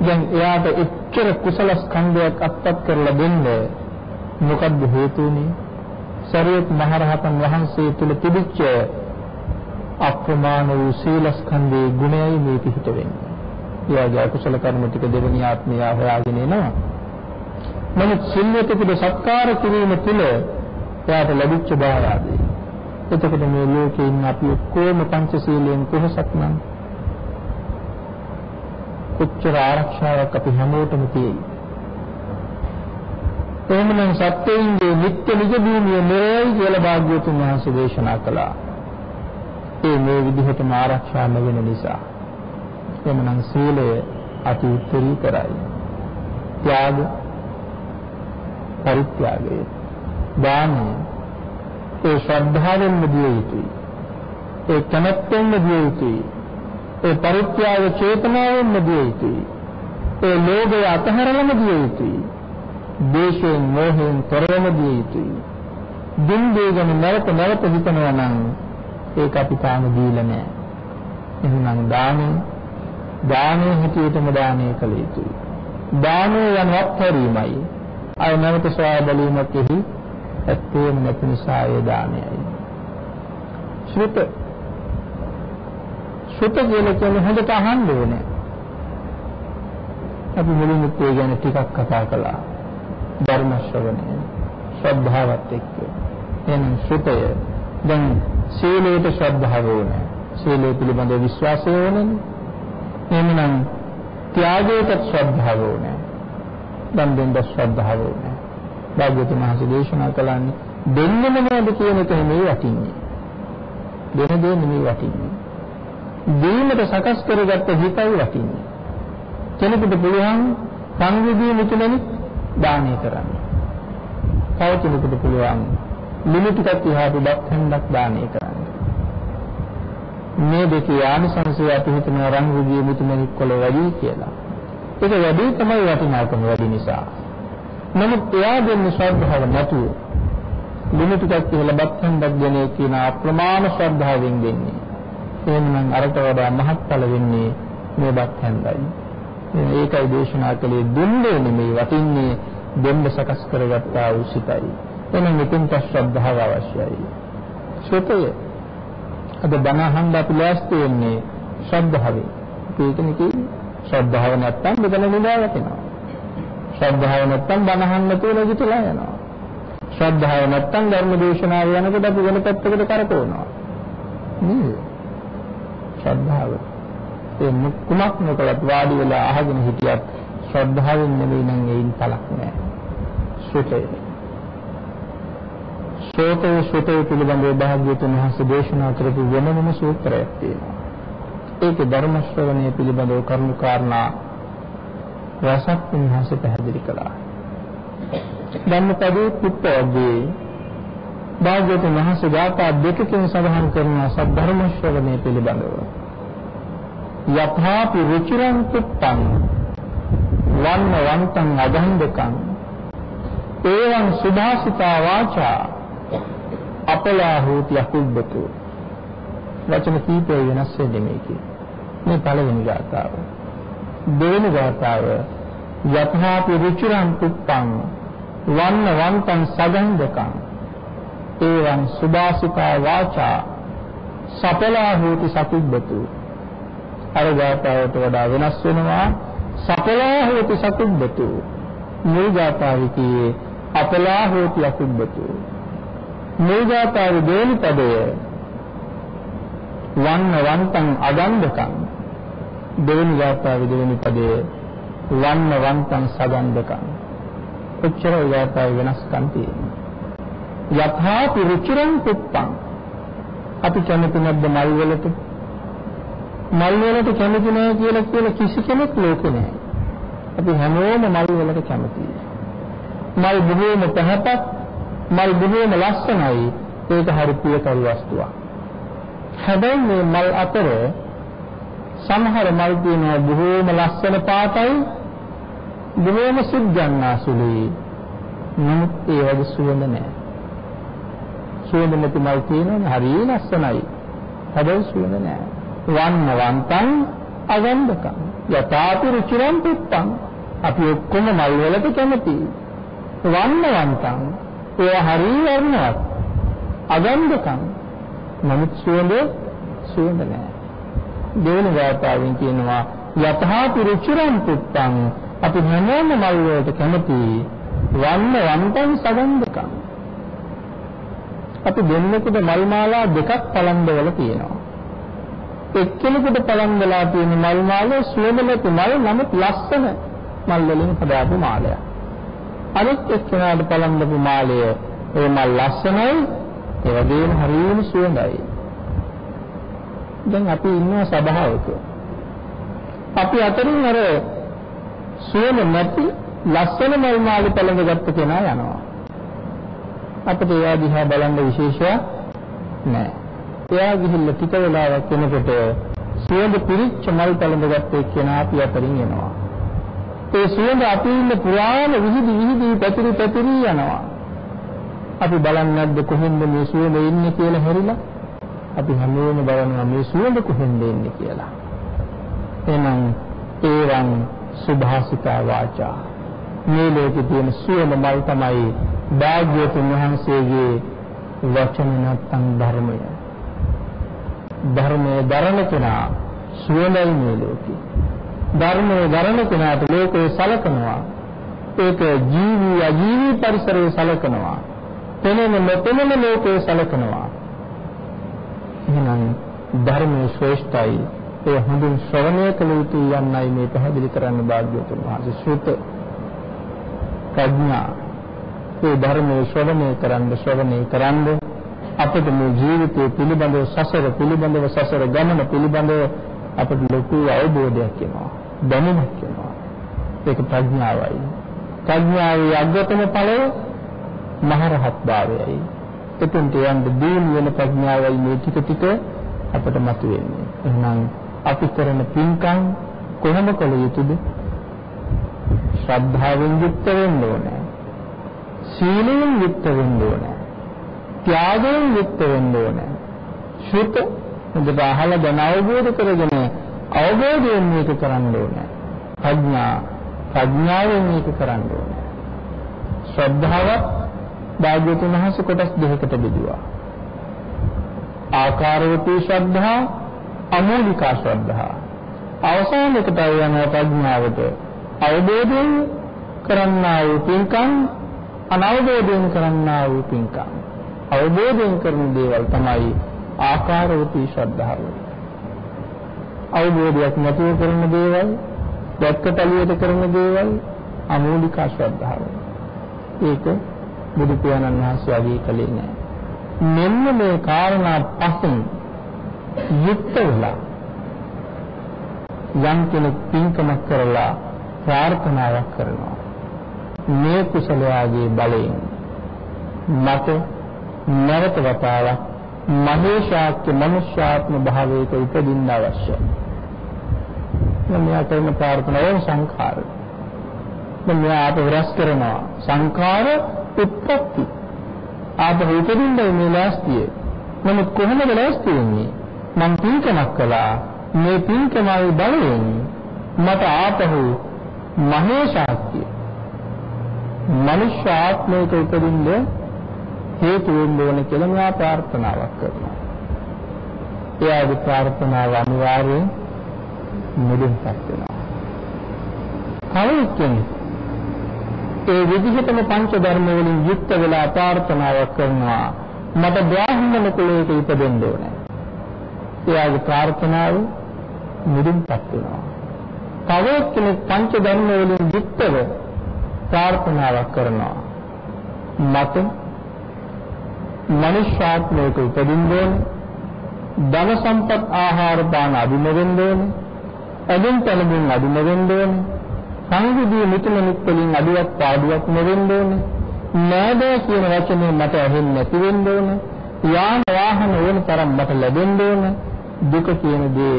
දැන් එයාට එච්චර කුසල ස්කන්ධයක් අත්පත් කරලා දෙන්න මොකද්ද හේතුනේ? සරියත් මහරහතන් වහන්සේ තුල තිබිච්ච අප්‍රමාණ වූ සීලස්කන්ධයේ ගුණයයි මේ පිහිට වෙන්නේ. එයාගේ අකුසල කර්ම ටික දෙවෙනි ආත්මය හොයාගෙන එනවා. නමුත් සිල්වතෙකුට සත්කාර කිරීම තුළ එයාට ලැබිච්ච දායාදේ. එතකොට මේ ලෝකේ ඉන්න අපි ඔක්කොම පංචශීලයෙන් කොහොසක් නම් කොච්චර ආරක්ෂාවක් අපි හැමෝටම තියෙයි. එහෙමනම් සත්‍යයේ නිත්‍ය නිජ භූමිය මෙරයි කියලා භාග්‍යවතුන් වහන්සේ දේශනා කළා. ඒ මේ විදිහටම ආරක්ෂා නොවන නිසා. එමනම් සීලය අති උත්තරීතරයි. ත්‍යාග පරිත්‍යාගය දානය ඒ ශ්‍රද්ධාවෙන්ම දිය යුතුයි. ඒ කැමැත්තෙන්ම දිය යුතුයි. ඒ පරිත්‍යාග චේතනාවෙන්ම දිය යුතුයි. ඒ ලෝභය අතහැරලම දිය යුතුයි. දේශයෙන් මෝහයෙන් තොරවම දිය යුතුයි. දින් දේගෙන නැවත නැවත හිතනවා නම් ඒක අපි තාම දීලා නැහැ. එහෙනම් දානෙ දානෙ හිතියටම දානෙ කළ යුතුයි. දානෙ යන වත්හැරීමයි. අය නැවත සොයා බැලීමක් එහි ඇත්තේම නැති නිසා ඒ දානයයි. ශ්‍රුත ශ්‍රුත කියලා කියන්නේ හොඳට අහන්න ඕනේ. අපි මුලින්ම ඒ ගැන ටිකක් කතා කළා. ධර්ම ශ්‍රවණය ශ්‍රද්ධාවත් එක්ක. එහෙනම් ශ්‍රුතය දැන් සීලයට ශ්‍රද්ධාව ඕනේ. සීලය පිළිබඳ විශ්වාසය ඕනේ. එහෙනම් ත්‍යාගයට ශ්‍රද්ධාව ඕනේ. දන් දෙන්න ශ්‍රද්ධාව ඕනේ. භාග්‍යවතුන් වහන්සේ දේශනා කළානේ දෙන්නම නේද කියන එක නෙමෙයි වටින්නේ. දෙන දේ නෙමෙයි වටින්නේ. දීමට සකස් කරගත්ත හිතයි වටින්නේ. කෙනෙකුට පුළුවන් සංවිධිය මුතුමනි දානය කරන්න. තව කෙනෙකුට පුළුවන් මිනි ටිකක් එහාට බත් හන්දක් දානය කරන්න. මේ දෙකේ ආනිසංසය අපි හිතන රන් රුධිය මුතුමනි කොළ වැඩි කියලා. ඒක වැඩි තමයි වටිනාකම වැඩි නිසා. නමුත් එයා දෙන්නේ ශ්‍රද්ධාව නැතුව මිනි ටිකක් කියලා බත් හන්දක් දෙන කියන අප්‍රමාණ ශ්‍රද්ධාවෙන් දෙන්නේ. එහෙනම් අරට වඩා මහත්ඵල වෙන්නේ මේ බත් හන්දයි. ඒකයි දේශනා කළේ දුන්නේ නෙමෙයි වටින්නේ දෙන්න සකස් කරගත්තා වූ සිතයි. එහෙනම් මෙතෙන්ට ශ්‍රද්ධාව අවශ්‍යයි. ශ්‍රතය අද බණ අහන්න අපි ලෑස්ති වෙන්නේ ශ්‍රද්ධාවෙන්. ඒකනේ කියන්නේ ශ්‍රද්ධාව නැත්තම් මෙතන නිදා වැටෙනවා. ශ්‍රද්ධාව නැත්තම් බණ අහන්න නැතුව නැගිටලා යනවා. ශ්‍රද්ධාව නැත්තම් ධර්ම දේශනාව යනකොට අපි වෙන පැත්තකට කරකවනවා. නේද? ශ්‍රද්ධාව. ඒ කුමක් නොකලත් වාඩි වෙලා අහගෙන හිටියත් ශ්‍රද්ධාවෙන් නෙවෙයි නම් ඒයින් පළක් නෑ. ශ්‍රතය. ශ්‍රෝතය ශ්‍රතය පිළිබඳව භාග්‍යවතුන් වහන්සේ දේශනා කරපු වෙනම සූත්‍රයක් තියෙනවා. ඒකේ ධර්ම ශ්‍රවණය පිළිබඳව කරුණු කාරණා රසක් උන්වහන්සේ පැහැදිලි කළා. ධම්මපදයේ පුත්තෝගේ භාග්‍යවතුන් වහන්සේ ගාථා දෙකකින් සඳහන් කරන සද්ධර්ම ශ්‍රවණය පිළිබඳව. යථාපි රුචිරං පුත්තං වන්න වන්තං අගන්ධකං ඒවං සුභාසිතා වාචා අපලා හෝති අකුබ්බතු. වචන කීපය වෙනස් වෙන්නේ මේකේ. මේ පළවෙනි ගාථාව. දෙවෙනි ගාථාව යථාපි රුචිරං පුත්තං වන්න වන්තං සගන්ධකං. ඒවං සුභාසිතා වාචා සපලා හෝති සකුබ්බතු. අර ගාථාවට වඩා වෙනස් වෙනවා සපලා හෝති සකුබ්බතු. මේ ගාථාවේ අපලා හෝති අකුබ්බතු. මේ ගාථාවේ දෙවෙනි පදය වන්න වන්තං අගන්ධකං. දෙවෙනි ගාථාවේ දෙවෙනි පදය වන්න වන්තං සගන්ධකං. ඔච්චර ගාථාවේ වෙනස්කම් තියෙනවා. යථාපි රුචිරං පුප්පං අපි කැමති නැද්ද මල් වලට? මල් වලට කැමති නැහැ කියලා කියලා කිසි කෙනෙක් ලෝකේ නැහැ. අපි හැමෝම මල් වලට කැමතියි. මල් බොහෝම පහතක්, මල් බොහෝම ලස්සනයි. ඒක හරි ප්‍රියකරු වස්තුවක්. හැබැයි මේ මල් අතර සමහර මල් තියෙනවා බොහෝම ලස්සන පාටයි, බොහෝම සුද්ධන්නාසුලයි. නමුත් ඒ වගේ සුවඳ නැහැ. සුවඳ නැති මල් තියෙනවා හරි ලස්සනයි. හැබැයි සුවඳ නැහැ. වන්නවන්තං අගන්ධකං යථාපි රුචිරං පුත්තං අපි ඔක්කොම මල් වලට කැමතියි වන්නවන්තං ඒ හරි වර්ණවත් අගන්ධකං නමුත් සුවඳ සුවඳ නැහැ. දෙවෙනි ගාථාවෙන් කියනවා යතහාපි රුචිරම් පුත්තං අපි හැමෝම මල් වලට කැමති වන්න වන්තං සගන්ධකම්. අපි දෙන්නෙකුට මල් මාලා දෙකක් පලන්දවල තියෙනවා. එක්කෙනෙකුට පලන්දලා තියෙන මල් මාලේ සුවඳ නැති මල් නමුත් ලස්සන මල් වලින් හදාපු මාලයක්. අනිත් එක්කෙනාට පලන්දපු මාලය ඒ මල් ලස්සනයි ඒ වගේම හරියම සුවඳයි. දැන් අපි ඉන්නවා සභාවක. අපි අතරින් අර සුවඳ නැති ලස්සන මල් මාලි පළඳගත්ත කෙනා යනවා. අපිට එයා දිහා බලන්න විශේෂයක් නැහැ. එයා ගිහිල්ලා ටික වෙලාවක් වෙනකොට සුවඳ පිරිච්ච මල් පළඳගත්ත කෙනා අපි අතරින් එනවා. ඒ සුවඳ අපි ඉන්න පුරාම විහිදි විහිදි පැතිරි පැතිරි යනවා. අපි බලන්නේ නැද්ද කොහෙන්ද මේ සුවඳ එන්නේ කියලා හැරිලා? අපි හැමෝම බලනවා මේ සුවඳ කොහෙන්ද එන්නේ කියලා. එහෙනම් ඒවන් සුභාසිතා වාචා මේ ලෝකේ තියෙන සුවඳ මල් තමයි භාග්‍යවතුන් වහන්සේගේ වචන නැත්තම් ධර්මය. ධර්මයේ දරණ කෙනා සුවඳයි මේ ලෝකේ. ධර්මයේ දරණ කෙනාට ලෝකේ සලකනවා. ඒක ජීවි අජීවි පරිසරයේ සලකනවා. පෙනෙන නොපෙනෙන ලෝකයේ සලකනවා. එහෙනම් ධර්මයේ ශ්‍රේෂ්ඨයි. ඒ හොඳින් ශ්‍රවණය කළ යුතු යන්නයි මේ පැහැදිලි කරන්න භාග්‍යවතුන් වහන්සේ ශ්‍රුත ප්‍රඥා ඒ ධර්මයේ ශ්‍රවණය කරන්න ශ්‍රවණය කරන්න අපිට මේ ජීවිතය පිළිබඳව සසර පිළිබඳව සසර ගමන පිළිබඳව අපිට ලොකු අවබෝධයක් එනවා දැනුමක් එනවා ඒක ප්‍රඥාවයි. ප්‍රඥාවේ අග්‍රතම ඵලය මහරහත් භාවයයි එතෙන්ට යන්න දිනු වෙන ප්‍රඥාවයි මේ ටික ටික අපිට මතුවෙන්නේ. එහෙනම් අපි කරන පින්කම් කොහොම කළ යුතුද? ශ්‍රද්ධාවෙන් යුක්ත වෙන්න ඕනේ. සීලයෙන් යුක්ත වෙන්න ඕනේ. ත්‍යාගයෙන් යුක්ත වෙන්න ඕනේ. ශ්‍රුත හොඳට අහලා දැන අවබෝධ කරගෙන අවබෝධයෙන් මේක කරන්න ඕනේ. ප්‍රඥා ප්‍රඥාවෙන් මේක කරන්න ඕනේ. ශ්‍රද්ධාව භාග්‍යතුන් වහන්සේ කොටස් දෙකකට බෙදුවා. ආකාරවතී ශ්‍රද්ධා, අමූලිකා ශ්‍රද්ධා. අවසානයකට යන ප්‍රඥාවට අවබෝධයෙන් කරන්නා වූ පින්කම් අනවබෝධයෙන් කරන්නා වූ පින්කම්. අවබෝධයෙන් කරන දේවල් තමයි ආකාරවතී ශ්‍රද්ධාව. අවබෝධයක් නැතුව කරන දේවල්, දැක්කතලියට කරන දේවල් අමූලික ශ්‍රද්ධාව. ඒක බුදු පියාණන් වහන්සේ අගය කළේ නෑ. මෙන්න මේ කාරණා පහෙන් යුක්ත වෙලා යම් කෙනෙක් පින්කමක් කරලා ප්‍රාර්ථනාවක් කරනවා මේ කුසලයාගේ බලයෙන් මට නැවත වතාවක් මහේශාක්‍ය මනුෂ්‍යාත්ම භාවයක උපදින්න අවශ්‍යයි. මෙයා කරන ප්‍රාර්ථනාව සංඛාර. මෙයා අප විරස් කරනවා සංඛාර උත්පත්ති. ආපහු උපදින්න මේ ලෑස්තිය. නමුත් කොහොමද ලෑස්ති වෙන්නේ? මං පින්කමක් කළා. මේ පින්කමයි බලයෙන් මට ආපහු මහේශාක්‍ය මනුෂ්‍ය ආත්මයක උපදින්න හේතු වෙන්න ඕන කියලා මා ප්‍රාර්ථනාවක් කරනවා. එයාගේ ප්‍රාර්ථනාව අනිවාර්යෙන් මුදුන්පත් වෙනවා. කවුරුත් ඒ විදිහටම පංච ධර්ම වලින් යුක්ත වෙලා ප්‍රාර්ථනාවක් කරනවා. මට බ්‍රාහ්මණ කුලයක ඉපදෙන්න ඕනේ. එයාගේ ප්‍රාර්ථනාව මුදුන්පත් වෙනවා. තව කෙනෙක් පංච ධර්ම වලින් යුක්තව ප්‍රාර්ථනාවක් කරනවා මට මනුෂ්‍යාත්මයක උපදින්න ඕන. ධන සම්පත් ආහාර පාන අදින වෙන්න ඕන. ඇදෙන් තලමින් අදින වෙන්න ඕන. සංගුදී මිතුම නිත්වලින් අදියක් පාඩුවක් නෙවෙන්න ඕන. නෑදෑ කියන වචනේ මට ඇහෙන්නේ නැති වෙන්න ඕන. යාන වාහන වෙන තරම් මට ලැබෙන්න ඕන. දුක කියන දේ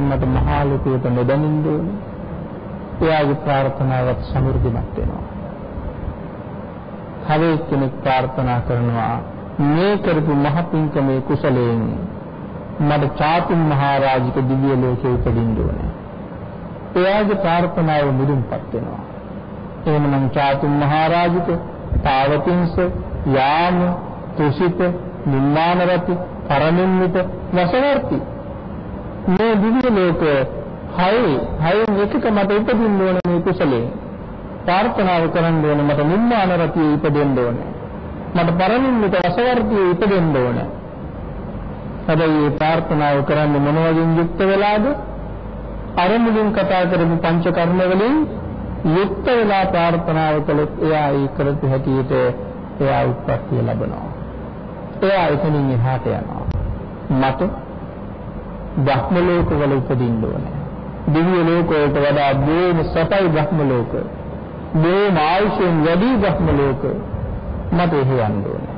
මට මහා ලෝකයට නොදැනෙන්න ඕන. එයාගේ ප්‍රාර්ථනාවත් සමෘද්ධිමත් වෙනවා. තව කෙනෙක් ප්‍රාර්ථනා කරනවා මේ කරපු මහ පිංකමේ කුසලයෙන් මට චාතුම් මහරජික දිව්‍ය ලෝකෙ උපදින්න ඕනේ. එයාගේ ප්‍රාර්ථනාව මුදුන්පත් වෙනවා. එහෙමනම් චාතුම් මහරජික පාවතිංස යාම තුසිත නිම්මානරති පරමින්මිත වසවර්ති මේ දිව්‍ය ලෝක හයි හයෙන් එකක මට උපදින්න ඕන මේ කුසලයෙන්. ප්‍රාර්ථනාව කරන්න ඕන මට නිම්මාන රතිය ඉපදෙන්න ඕන. මට පරිණිම්මිත වසවර්තිය ඉපදෙන්න ඕන. හැබැයි මේ ප්‍රාර්ථනාව කරන්නේ මොන වගේ යුක්ත වෙලාද? අර මුලින් කතා කරපු පංච කර්ම වලින් යුක්ත වෙලා ප්‍රාර්ථනාව කළොත් එයා ඒ කරපු හැටියට එයා උත්පත්තිය ලබනවා. එයා එතනින් එහාට යනවා. මට බ්‍රහ්ම ලෝකවල උපදින්න ඕනේ. දිව්‍ය ලෝකවලට වඩා බොහොම සපයි බ්‍රහ්ම ලෝක. බොහොම ආයුෂෙන් වැඩි බ්‍රහ්ම ලෝක මට එහෙ යන්න ඕනේ.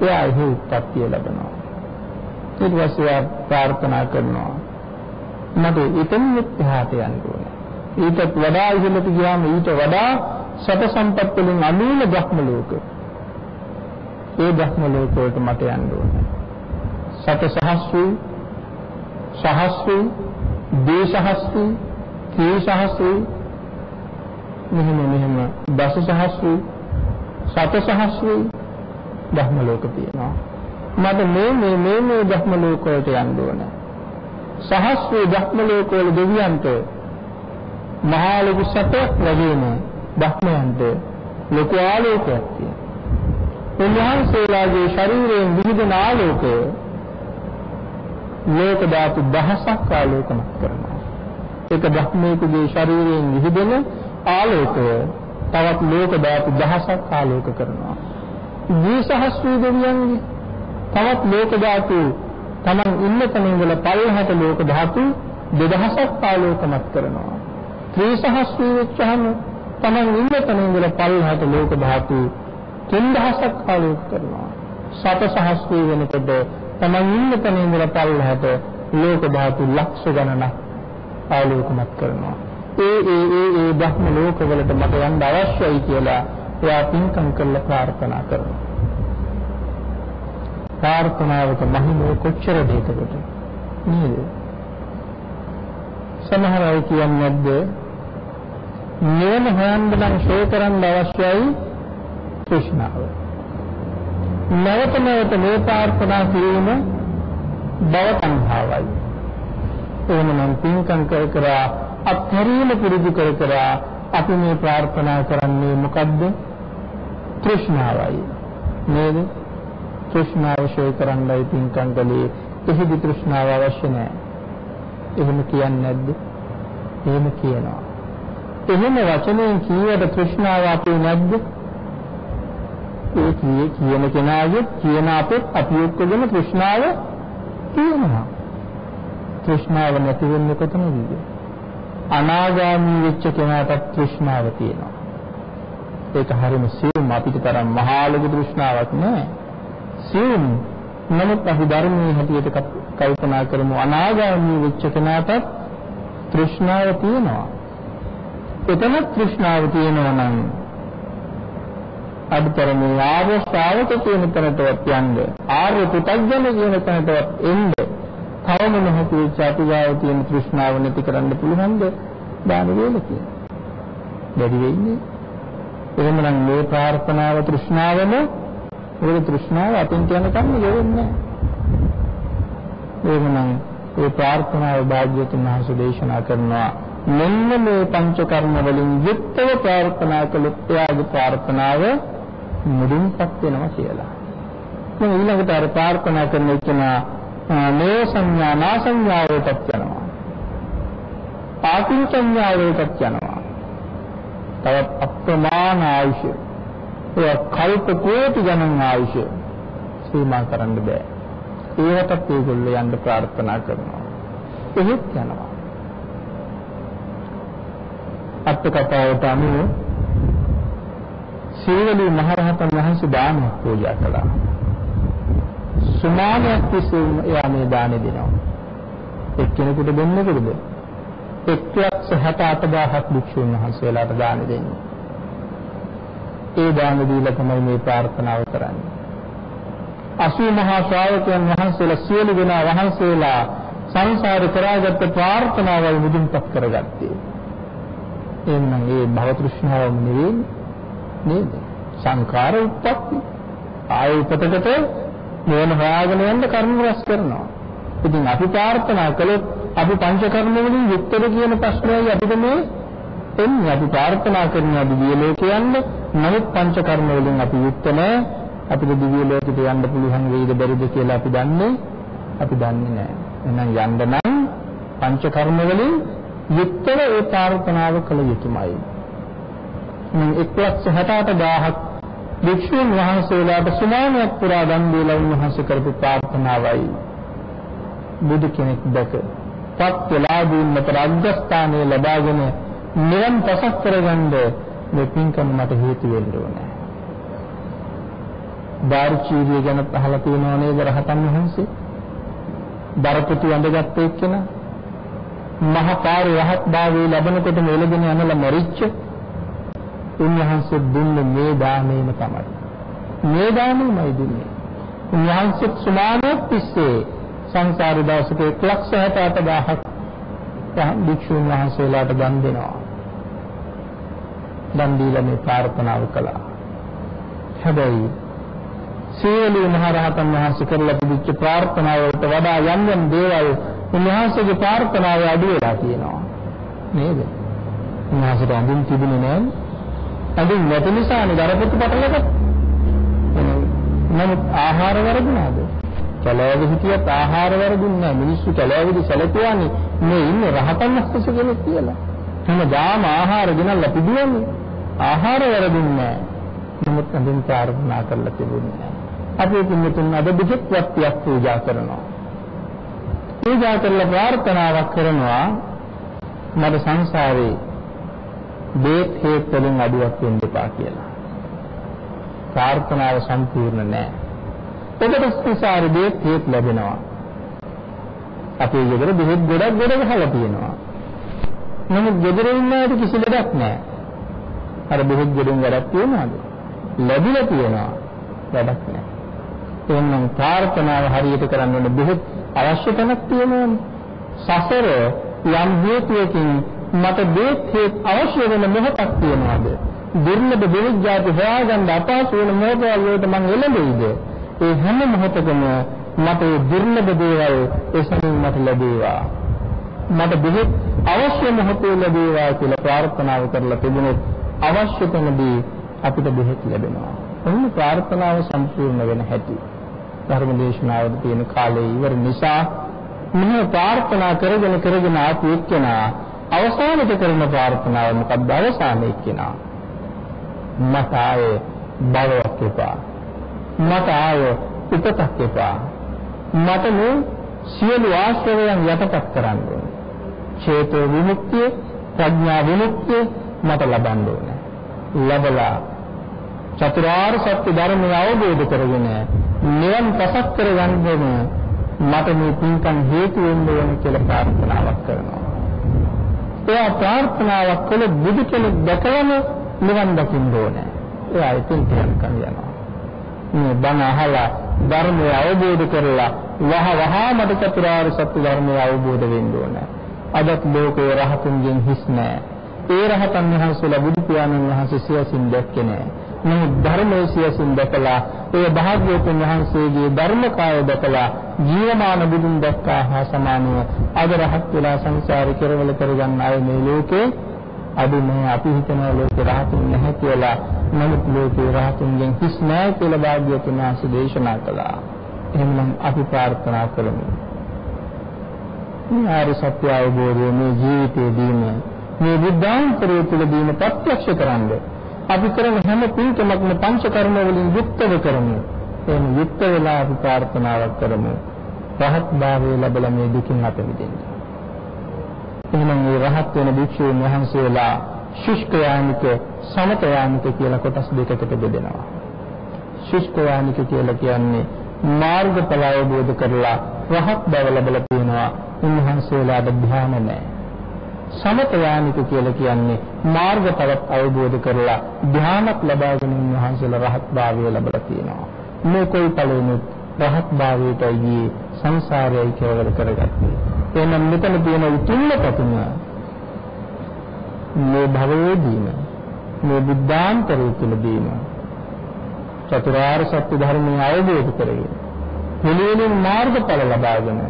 එයා එහෙ උත්පත්තිය ලබනවා. ඊට පස්සේ ප්‍රාර්ථනා කරනවා. මට එතන එහාට යන්න ඕනේ. ඊටත් වඩා ඉහළට ගියාම ඊට වඩා සත සම්පත් වලින් අනුල බ්‍රහ්ම ලෝක. ඒ බ්‍රහ්ම ලෝක වලට මට යන්න ඕනේ. සත සහස්‍රයි සහස්‍රයි දේසහස්‍රයි ත්‍රිසහස්‍රයි මෙහෙම මෙහෙම දස සහස්‍රයි සත සහස්‍රයි බ්‍රහ්ම ලෝක තියෙනවා. මට මේ මේ මේ මේ බ්‍රහ්ම ලෝක වලට යන්න ඕනේ. සහස්‍රේ බ්‍රහ්ම ලෝක වල දෙවියන්ට මහා ලොකු සැපයක් ලැබෙන බ්‍රහ්මයන්ට ලොකු ආලෝකයක් තියෙනවා. උන්වහන්සේලාගේ ශරීරයෙන් විහිදෙන ආලෝකය ලෝක ධාතු දහසක් ආලෝකමත් කරනවා. ඒක බ්‍රහ්මයේ ශරීරයෙන් විහිදෙන ආලෝකය තවත් ලෝක ධාතු දහසක් ආලෝක කරනවා. දීසහස්‍රී දෙවියන්ගේ තවත් ලෝක ධාතු Taman ඉන්න තැන ඉඳලා පල්ලහට ලෝක ධාතු 2000ක් ආලෝකමත් කරනවා. ත්‍රිසහස්‍රී වෙච්චහම Taman ඉන්න තැන ඉඳලා පල්ලහට ලෝක ධාතු 3000ක් ආලෝක කරනවා. සතසහස්‍රී වෙනකොට Taman ඉන්න තැන ඉඳලා පල්ලහට ලෝක ධාතු ලක්ෂ ගණනක් ආලෝකමත් කරනවා. ඒ ඒ ඒ ඒ බ්‍රහ්ම ලෝකවලට මට යන්න අවශ්‍යයි කියලා එයා පින්කම් කරලා ප්‍රාර්ථනා කරනවා. ප්‍රාර්ථනාවක මහිමය කොච්චරද එතකොට නේද? සමහර අය කියන්නේ නැද්ද? නිවන හොයන්න නම් ෂේ කරන්න අවශ්‍යයි තෘෂ්ණාව නැවත නැවත මේ ප්‍රාර්ථනා කිරීම බව සංභාවයි එහෙමනම් පින්කම් කර කර අත්හැරීම පුරුදු කර කර අපි මේ ප්‍රාර්ථනා කරන්නේ මොකද්ද තෘෂ්ණාවයි නේද තෘෂ්ණාව ශේ කරන්නයි පින්කම් කළේ එහිදි තෘෂ්ණාව අවශ්‍ය නැහැ. එහෙම කියන්නේ නැද්ද? එහෙම කියනවා. එහෙම වචනයෙන් කීවට තෘෂ්ණාව අපේ නැද්ද? ඒ කියේ කියන කෙනාගේ කියන අපේ අපි එක්කගෙන තෘෂ්ණාව තියෙනවා. තෘෂ්ණාව නැති වෙන්නේ කොතනදද? අනාගාමී වෙච්ච කෙනාට තෘෂ්ණාව තියෙනවා. ඒක හරිම සියුම් අපිට තරම් මහා ලොකු තෘෂ්ණාවක් නෑ. සියුම් නමුත් අපි ධර්මයේ හැටියට කල්පනා කරමු අනාගාමී වෙච්ච කෙනාට තෘෂ්ණාව තියෙනවා. එතන තෘෂ්ණාව තියෙනවා නම් අදුතරමේ ආර්ය ශ්‍රාවක කියන තැනටවත් යන්න ආර්ය පුතග්ජන කියන තැනටවත් එන්න තවම නොහැකි චාතුගාව තියෙන තෘෂ්ණාව නැති කරන්න පුළුවන්ද දාන වේල කියන. බැරි වෙන්නේ. එහෙමනම් මේ ප්‍රාර්ථනාව තෘෂ්ණාවම ඒක තෘෂ්ණාව අතින් යනකම් යෙවෙන්නේ එහෙමනම් ඒ ප්‍රාර්ථනාව භාග්‍යතුන් වහන්සේ දේශනා කරනවා මෙන්න මේ පංච කර්ම වලින් යුක්තව ප්‍රාර්ථනා කළොත් එයාගේ ප්‍රාර්ථනාව මුදුන්පත් වෙනවා කියලා. දැන් ඊළඟට අර ප්‍රාර්ථනා කරන එකනා මේ සංඥා නා සංඥාවටත් යනවා. පාකින් සංඥාවටත් යනවා. තවත් අප්‍රමාණ ආයුෂ ඒ කල්ප කෝටි ගණන් ආයුෂ සීමා කරන්න බෑ. ඒකටත් ඒගොල්ලෝ යන්න ප්‍රාර්ථනා කරනවා. එහෙත් යනවා. අත්කතාවට අනුව සීවලී මහරහතන් වහන්සේ දානයක් පූජා කළා. සුමානයක් තිස්සේ එයා මේ දානෙ දෙනවා. එක්කෙනෙකුට දෙන්නකොටද? 168000ක් භික්ෂුන් වහන්සේලාට දාන දෙන්නේ. ඒ දාන දීලා තමයි මේ ප්‍රාර්ථනාව කරන්නේ. අසූ මහා ශ්‍රාවකයන් වහන්සේලා සියලු දෙනා වහන්සේලා සංසාරේ කරාගත්ත ප්‍රාර්ථනාවල් මුදුන්පත් කරගත්තේ. එන්නම් ඒ භව තෘෂ්ණාවම නෙවෙයි නේද? සංඛාර උත්පත්ති. ආය උපතකට මොන හොයාගෙන යන්න කර්ම රැස් කරනවා. ඉතින් අපි ප්‍රාර්ථනා කළොත් අපි පංචකර්ම වලින් යුක්තද කියන ප්‍රශ්නයයි අපිට මේ එන්නේ. අපි ප්‍රාර්ථනා කරනවා දිව්‍ය ලෝකේ යන්න. නමුත් පංචකර්ම වලින් අපි යුක්ත නැහැ. අපිට දිව්‍ය ලෝකෙට යන්න පුළුවන් වෙයිද බැරිද කියලා අපි දන්නේ අපි දන්නේ නැහැ. එහෙනම් යන්න නම් පංචකර්ම වලින් යුක්තව ඒ ප්‍රාර්ථනාව කළ යුතුමයි. මේ 168000ක් වික්ෂුන් වහන්සේලාට සුමානයක් පුරා දන් දීලා උන්වහන්සේ කරපු ප්‍රාර්ථනාවයි බුදු කෙනෙක් දැක පත් වෙලා දුන්නට රාජ්‍යස්ථානයේ ලබාගෙන නිවන් පසක් කරගන්න මේ පින්කම මට හේතු වෙන්න ඕනේ. දාර්චීරිය ගැන අහලා තියෙනව නේද රහතන් වහන්සේ? දරපොතු ඇඳගත්ත එක්කෙනා මහ පාරේ රහත් භාවයේ ලැබෙනකොට මෙලගෙන යනලා මරිච්ච උන්වහන්සේ දුන්නේ මේ දාණයම තමයි. මේ දාණයමයි දුන්නේ. උන්වහන්සේ සුමානක් තිස්සේ සංසාර දවසක 168000ක් භික්ෂුන් වහන්සේලාට දන් දෙනවා. දන් දීලා මේ ප්‍රාර්ථනාව කළා. හැබැයි සීලී මහරහතන් වහන්සේ කරලා තිබිච්ච ප්‍රාර්ථනාවලට වඩා යම් යම් දේවල් උන්වහන්සේගේ ප්‍රාර්ථනාව අඩු වෙලා තියෙනවා. නේද? උන්වහන්සේට අඳින් තිබුණේ නැහැ. අඳින් නැති නිසානේ දරපොත්තු පටලගත්තා. නමුත් ආහාර වර්ධනාද? කැලෑවෙ හිටියත් ආහාර වර්ධුන්නේ නැහැ. මිනිස්සු කැලෑවෙදි සැලකුවානේ මේ ඉන්නේ රහතන් වහන්සේ කෙනෙක් කියලා. හැමදාම ආහාර ගෙනල්ලා පිදුවන්නේ. ආහාර වර්ධුන්නේ නැහැ. නමුත් අඳින් ප්‍රාර්ථනා කරලා තිබුණේ නැහැ. අපි කින්නතුන් අද බෙහෙත් වත්තියක් පූජා කරනවා. පූජා කරලා ප්‍රාර්ථනාවක් කරනවා මට සංසාරේ බේත් හේත් වලින් අඩුවක් වෙන්න එපා කියලා. ප්‍රාර්ථනාව සම්පූර්ණ නැහැ. ඔබට සංසාරේ බේත් හේත් ලැබෙනවා. අපේ ගෙදර බෙහෙත් ගොඩක් ගොඩ ගහලා තියෙනවා. නමුත් ගෙදර ඉන්න අයට කිසි ලඩක් නැහැ. අර බෙහෙත් ගොඩෙන් වැඩක් තියනවාද? ලැබිලා තියෙනවා. වැඩක් නැහැ. එහෙනම් ප්‍රාර්ථනාව හරියට කරන්න ඕනේ බෙහෙත් අවශ්‍ය තැනක් තියෙනවානේ. සසර යම් හේතුවකින් මට දේත් හේත් අවශ්‍ය වෙන මොහොතක් තියෙනවාද? දුර්ලභ දෙවිඥාති හොයාගන්න අපහසු වෙන මොහොතවල වලට මං එළඹෙයිද? ඒ හැම මොහොතකම මට දුර්ලභ දේවල් එසමින් මට ලැබේවා. මට බෙහෙත් අවශ්‍ය මොහොතේ ලැබේවා කියලා ප්‍රාර්ථනාව කරලා තිබුණොත් අවශ්‍ය තැනදී අපිට බෙහෙත් ලැබෙනවා. ඔන්න ප්‍රාර්ථනාව සම්පූර්ණ වෙන හැටි. ධර්ම දේශනාවල තියෙන කාලය ඉවර නිසා මෙහෙම ප්‍රාර්ථනා කරගෙන කරගෙන ආපු එක්කෙනා අවසානයේ කරන ප්‍රාර්ථනාව මොකක්ද අවසානයේ එක්කෙනා මට ආයේ බලයක් එපා මට ආයේ උපතක් එපා මට මේ සියලු ආශ්‍රවයන් යටපත් කරන්න ඕනේ. චේතෝ විමුක්තිය ප්‍රඥා විමුක්තිය මට ලබන්න ඕනේ. ලැබලා චතුරාර්ය සත්‍ය ධර්මය අවබෝධ කරගෙන නිවන් පසක් කරගන්න මට මේ පින්කම් හේතු වෙන්න ඕන කියලා ප්‍රාර්ථනාවක් කරනවා. එයා ප්‍රාර්ථනාවක් කළ බුදු කෙනෙක් දැකලම නිවන් දකින්න ඕනේ. එයා ඉතින් කියනකම් යනවා. මේ බණ අහලා ධර්මය අවබෝධ කරලා වහ වහා මට චතුරාර්ය සත්‍ය ධර්මය අවබෝධ වෙන්න ඕනේ. අදත් ලෝකේ රහතුන්ගෙන් හිස් නැහැ. ඒ රහතන් වහන්සේලා බුදු පියාණන් වහන්සේ සියසින් දැක්කේ නැහැ. මේ ධර්මයේ සියසින් දැකලා ඒ භාග්‍යවතුන් වහන්සේගේ ධර්මකාය දැකලා ජීවමාන බුදුන් දැක්කා හා සමානව අද රහත් වෙලා සංසාරේ කෙරවල කරගන්න අය මේ ලෝකේ අද මේ අපි හිතන ලෝකේ රහතුන් නැහැ කියලා නමුත් ලෝකේ රහතුන්ගෙන් කිස් නැහැ කියලා භාග්‍යවතුන් වහන්සේ දේශනා කළා. එහෙනම් අපි ප්‍රාර්ථනා කරමු. මේ ආර්ය සත්‍ය අවබෝධය මේ ජීවිතයේදීම මේ බුද්ධාන්තරය තුළදීම ප්‍රත්‍යක්ෂ කරන්නේ අපි කරන හැම පින්කමක්ම පංච කර්ම වලින් යුක්තව කරමු. එහෙනම් යුක්ත වෙලා අපි ප්‍රාර්ථනාවක් කරමු. රහත් භාවය ලැබලා මේ දුකින් අත මිදෙන්න. එහෙනම් මේ රහත් වෙන භික්ෂුන් වහන්සේලා ශුෂ්ක යානික සමත යානික කියලා කොටස් දෙකකට බෙදෙනවා. ශුෂ්ක යානික කියලා කියන්නේ මාර්ගඵල අවබෝධ කරලා රහත් බව ලැබලා තියෙනවා. උන්වහන්සේලාට ධ්‍යාන නැහැ. සමත යානික කියලා කියන්නේ මාර්ගඵල අවබෝධ කරලා ධ්‍යානක් ලබාගෙන උන්වහන්සේලා රහත් භාවය ලැබලා තියෙනවා. මේ කොයි ඵලෙනුත් රහත් භාවයට ගියේ සංසාරයයි කෙරවල කරගත්තේ. එහෙනම් මෙතන තියෙන උතුම්ම පැතුම මේ භවයේදීම මේ බුද්ධාන්තරය තුළදීම චතුරාර්ය සත්‍ය ධර්මය අවබෝධ කරගෙන පිළිවෙලින් මාර්ගඵල ලබාගෙන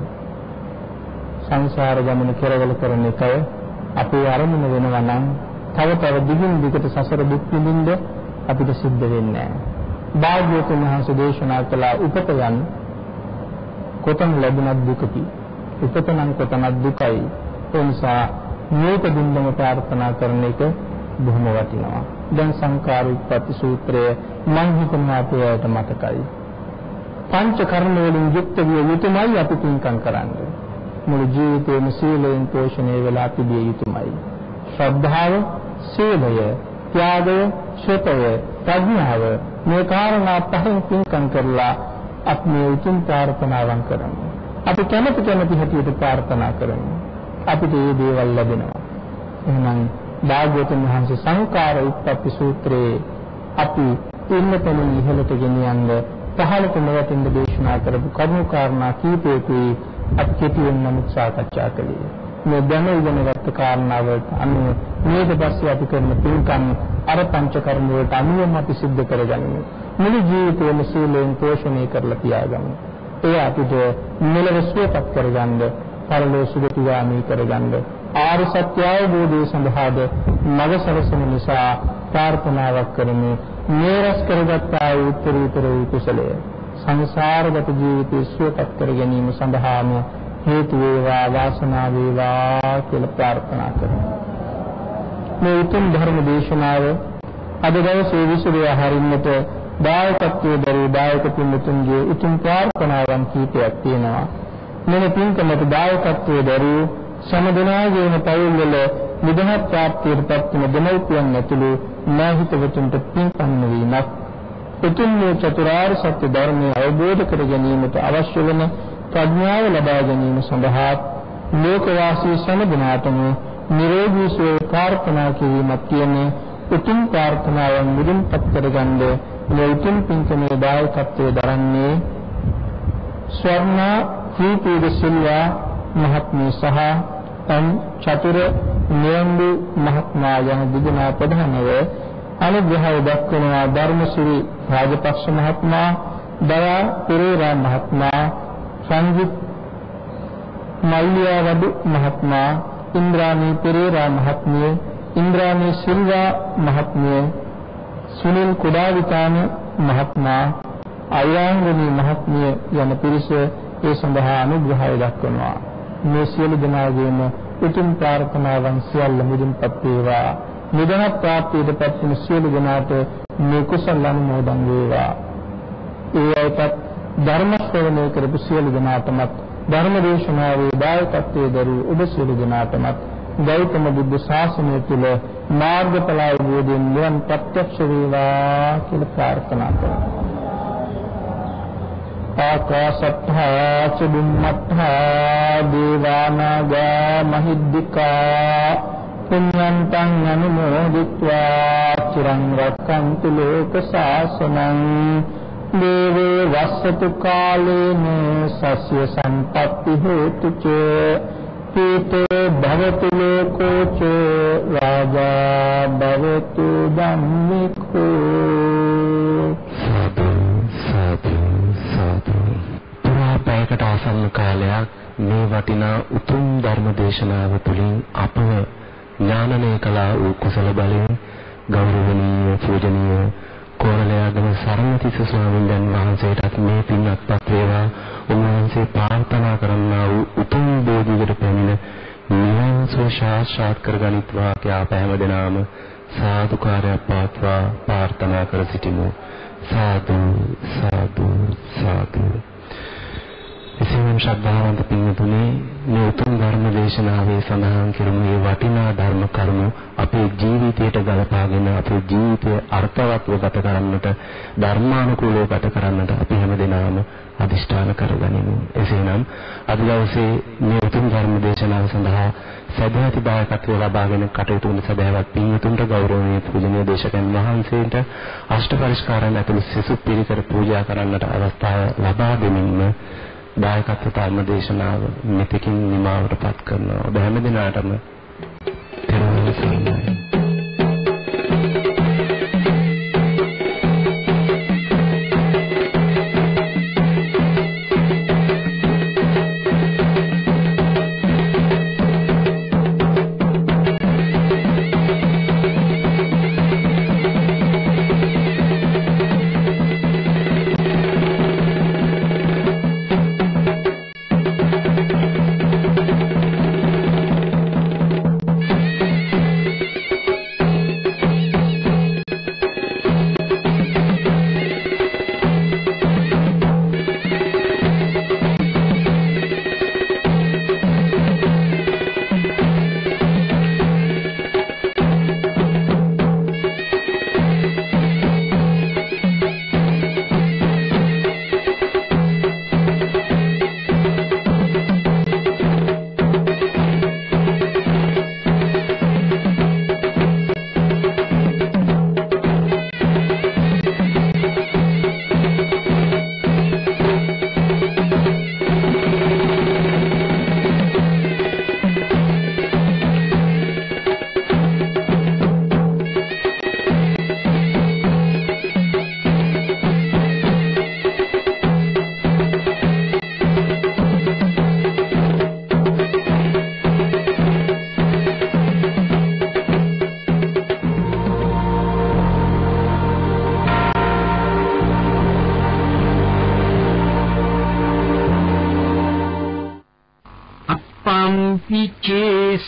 සංසාර ගමන කෙරවල කරන එකය අපේ අරමුණ වෙනවා නම් තව තව දිගින් දිගට සසර දුක් විඳින්න අපිට සිද්ධ වෙන්නේ නැහැ. භාග්‍යවතුන් වහන්සේ දේශනා කළ උපත යන කොතන ලැබුණත් දුකකි. උපත නම් කොතනක් දුකයි. ඒ නිසා මේක දුන්නම ප්‍රාර්ථනා කරන එක බොහොම වටිනවා. දැන් සංකාර උත්පත්ති සූත්‍රය මම හිතනවා අපේ අයට මතකයි. පංච කර්ම වලින් යුක්ත විය යුතුමයි අපි පින්කම් කරන්නේ. මුළු ජීවිතේම සීලයෙන් පෝෂණය වෙලා තිබිය යුතුමයි. ශ්‍රද්ධාව, සීලය, ත්‍යාගය, ශ්‍රතය, ප්‍රඥාව මේ කාරණා පහෙන් පින්කම් කරලා අපි මේ උතුම් ප්‍රාර්ථනාවන් කරමු. අපි කැමති කැමති හැටියට ප්‍රාර්ථනා කරමු. අපිට මේ දේවල් ලැබෙනවා. එහෙනම් භාග්‍යවතුන් වහන්සේ සංකාර උත්පත්ති සූත්‍රයේ අපි ඉන්නතන ඉහළට ගෙනියන්න පහළට නොවටින්න දේශනා කරපු කරුණු කාරණා කීපයකදී අපි කෙටියෙන් නමුත් සාකච්ඡා කළේ. මේ දැන ඉගෙනගත්ත කාරණාවලට අනුව මේක පස්සේ අපි කරන පින්කම් අර පංච කර්ම වලට අනුවම අපි සිද්ධ කරගන්නේ. මුළු ජීවිතේම සීලයෙන් පෝෂණය කරලා තියාගමු. ඒ අපිට මෙලව සුවපත් කරගන්න, පරලෝ සුගතිගාමී කරගන්න, ආර්ය සත්‍ය අවබෝධය සඳහාද මඟ සලසන නිසා ප්‍රාර්ථනාවක් කරමු. මේ රැස් කරගත් ආ උත්තරීතර වූ කුසලය සංසාරගත ජීවිතය සුවපත් කර ගැනීම සඳහාම හේතු වේවා වාසනාව වේවා කියලා ප්‍රාර්ථනා කරමු. මේ උතුම් ධර්ම දේශනාව අද දවසේ විසුරුවා හරින්නට දායකත්වයේ දරූ දායක පින්තුන්ගේ උතුම් ප්‍රාර්ථනාවන් කීපයක් තියෙනවා. මෙන්න පින්කමට දායකත්වයේ දරූ සමදනාගේම පවුල්වල නිදහස් ප්‍රාප්තියට පත්වන දෙමව්පියන් ඇතුළු මාහිතවතුන්ට පින්කම් වීමක් උතුම් වූ චතුරාර්ය සත්‍ය ධර්මය අවබෝධ කර ගැනීමට අවශ්‍ය වන ප්‍රඥාව ලබා ගැනීම සඳහා ලෝකවාසී සමදනාතම නිරෝගී සුවය ප්‍රාර්ථනා කිරීමක් කියන උතුම් ප්‍රාර්ථනාවන් මුලින්පත් කරගන්න මේ උතුම් පින්කමේ දායකත්වයේ දරන්නේ ස්වර්ණා කීපීද සිල්වා මහත්මිය සහ එම් චතුර නියම්බු මහත්මයා යන දෙදෙනා ප්‍රධානව අනුග්‍රහය දක්වනවා ධර්මසිරි රාජපක්ෂ මහත්මයා දයා පෙරේරා මහත්මයා සංජිත් මල්ලියාවඩු මහත්මයා ඉන්ද්‍රාණී පෙරේරා මහත්මිය ඉන්ද්‍රාණී සිල්වා මහත්මිය සුනිල් කුඩාවිතාන මහත්මයා අයංගනී මහත්මිය යන පිරිස ඒ සඳහා අනුග්‍රහය දක්වනවා. මේ සියලු දෙනාගේම උතුම් ප්‍රාර්ථනාවන් සියල්ල මුදුන්පත් වේවා. නිදහස් ප්‍රාප්තියට පත්වන සියලු දෙනාට මේ කුසල අනුමෝදන් වේවා. ඒ අයටත් ධර්ම ශ්‍රවණය කරපු සියලු දෙනාටමත් ධර්ම දේශනාවේ දායකත්වයේ දරූ ඔබ සියලු දෙනාටමත් ගෞතම බුද්ධ ශාසනය තුල මාර්ගඵල අවබෝධයෙන් නිවන් ප්‍රත්‍යක්ෂ වේවා කියලා ප්‍රාර්ථනා කරනවා. ආකාශත්තා චුම්මත්තා දේවානාගා මහිද්దికා පුඤ්ඤන්තං අනුමෝදිत्वा චිරං රක්ඛන්තු ලෝක සාසනං දේවේ වස්සතු කාලේන සස්ය සම්පත්ති හේතු ච පීතේ භවතු ලෝකෝ ච රාජා භවතු ධම්මිකෝ පැයකට ආසන්න කාලයක් මේ වටිනා උතුම් ධර්ම දේශනාව තුළින් අපව ඥානනය කළා වූ කුසල බලයෙන් ගෞරවනීය පූජනීය කෝරළයාගම සරණතිස්ස ස්වාමීන් වහන්සේටත් මේ පින් අත්පත් වේවා උන්වහන්සේ ප්‍රාර්ථනා කරන්නා වූ උතුම් බෝධියකට පැමිණ නිවන් සුව සාක්ෂාත් කරගනිත්වා කියා පැහැම දෙනාම සාදුකාරයක් පාත්වා ප්‍රාර්ථනා කර සිටිමු. සාදු සාදු සාදු. එසේනම් ශ්‍රද්ධාවන්ත පින්තුනේ මේ උතුම් ධර්ම දේශනාවේ සඳහන් කරමු මේ වටිනා ධර්ම කරුණු අපේ ජීවිතයට ගලපාගෙන අපේ ජීවිතය අර්ථවත්ව ගත කරන්නට ධර්මානුකූලව ගත කරන්නට අපි හැමදෙනාම අදිෂ්ඨාන කරගනිමු. එසේනම් අද දවසේ මේ උතුම් ධර්ම දේශනාව සඳහා සදහති දායකත්වය ලබාගෙන කටයුතු වන සදහවත් පින්තුන්ට ගෞරවනීය පූජනීය දේශකයන් වහන්සේට අෂ්ට පරිස්කාරයන් ඇතුළු සිසු පිළිකර පූජා කරන්නට අවස්ථාව ලබා දෙමින්ම දායකත්ව ධර්ම දේශනාව මෙතකින් නිමාවටපත් කරනවා. ඔබ හැම දිනාටම පෙරවල් සරණයි.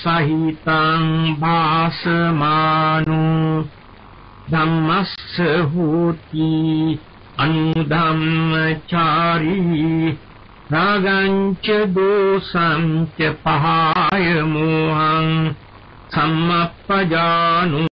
සහිතං භාසමානු ධම්මස්ස හෝති අනුධම්මචාරී රාගංච දෝසංච පහය මෝහං සම්මප්පජානු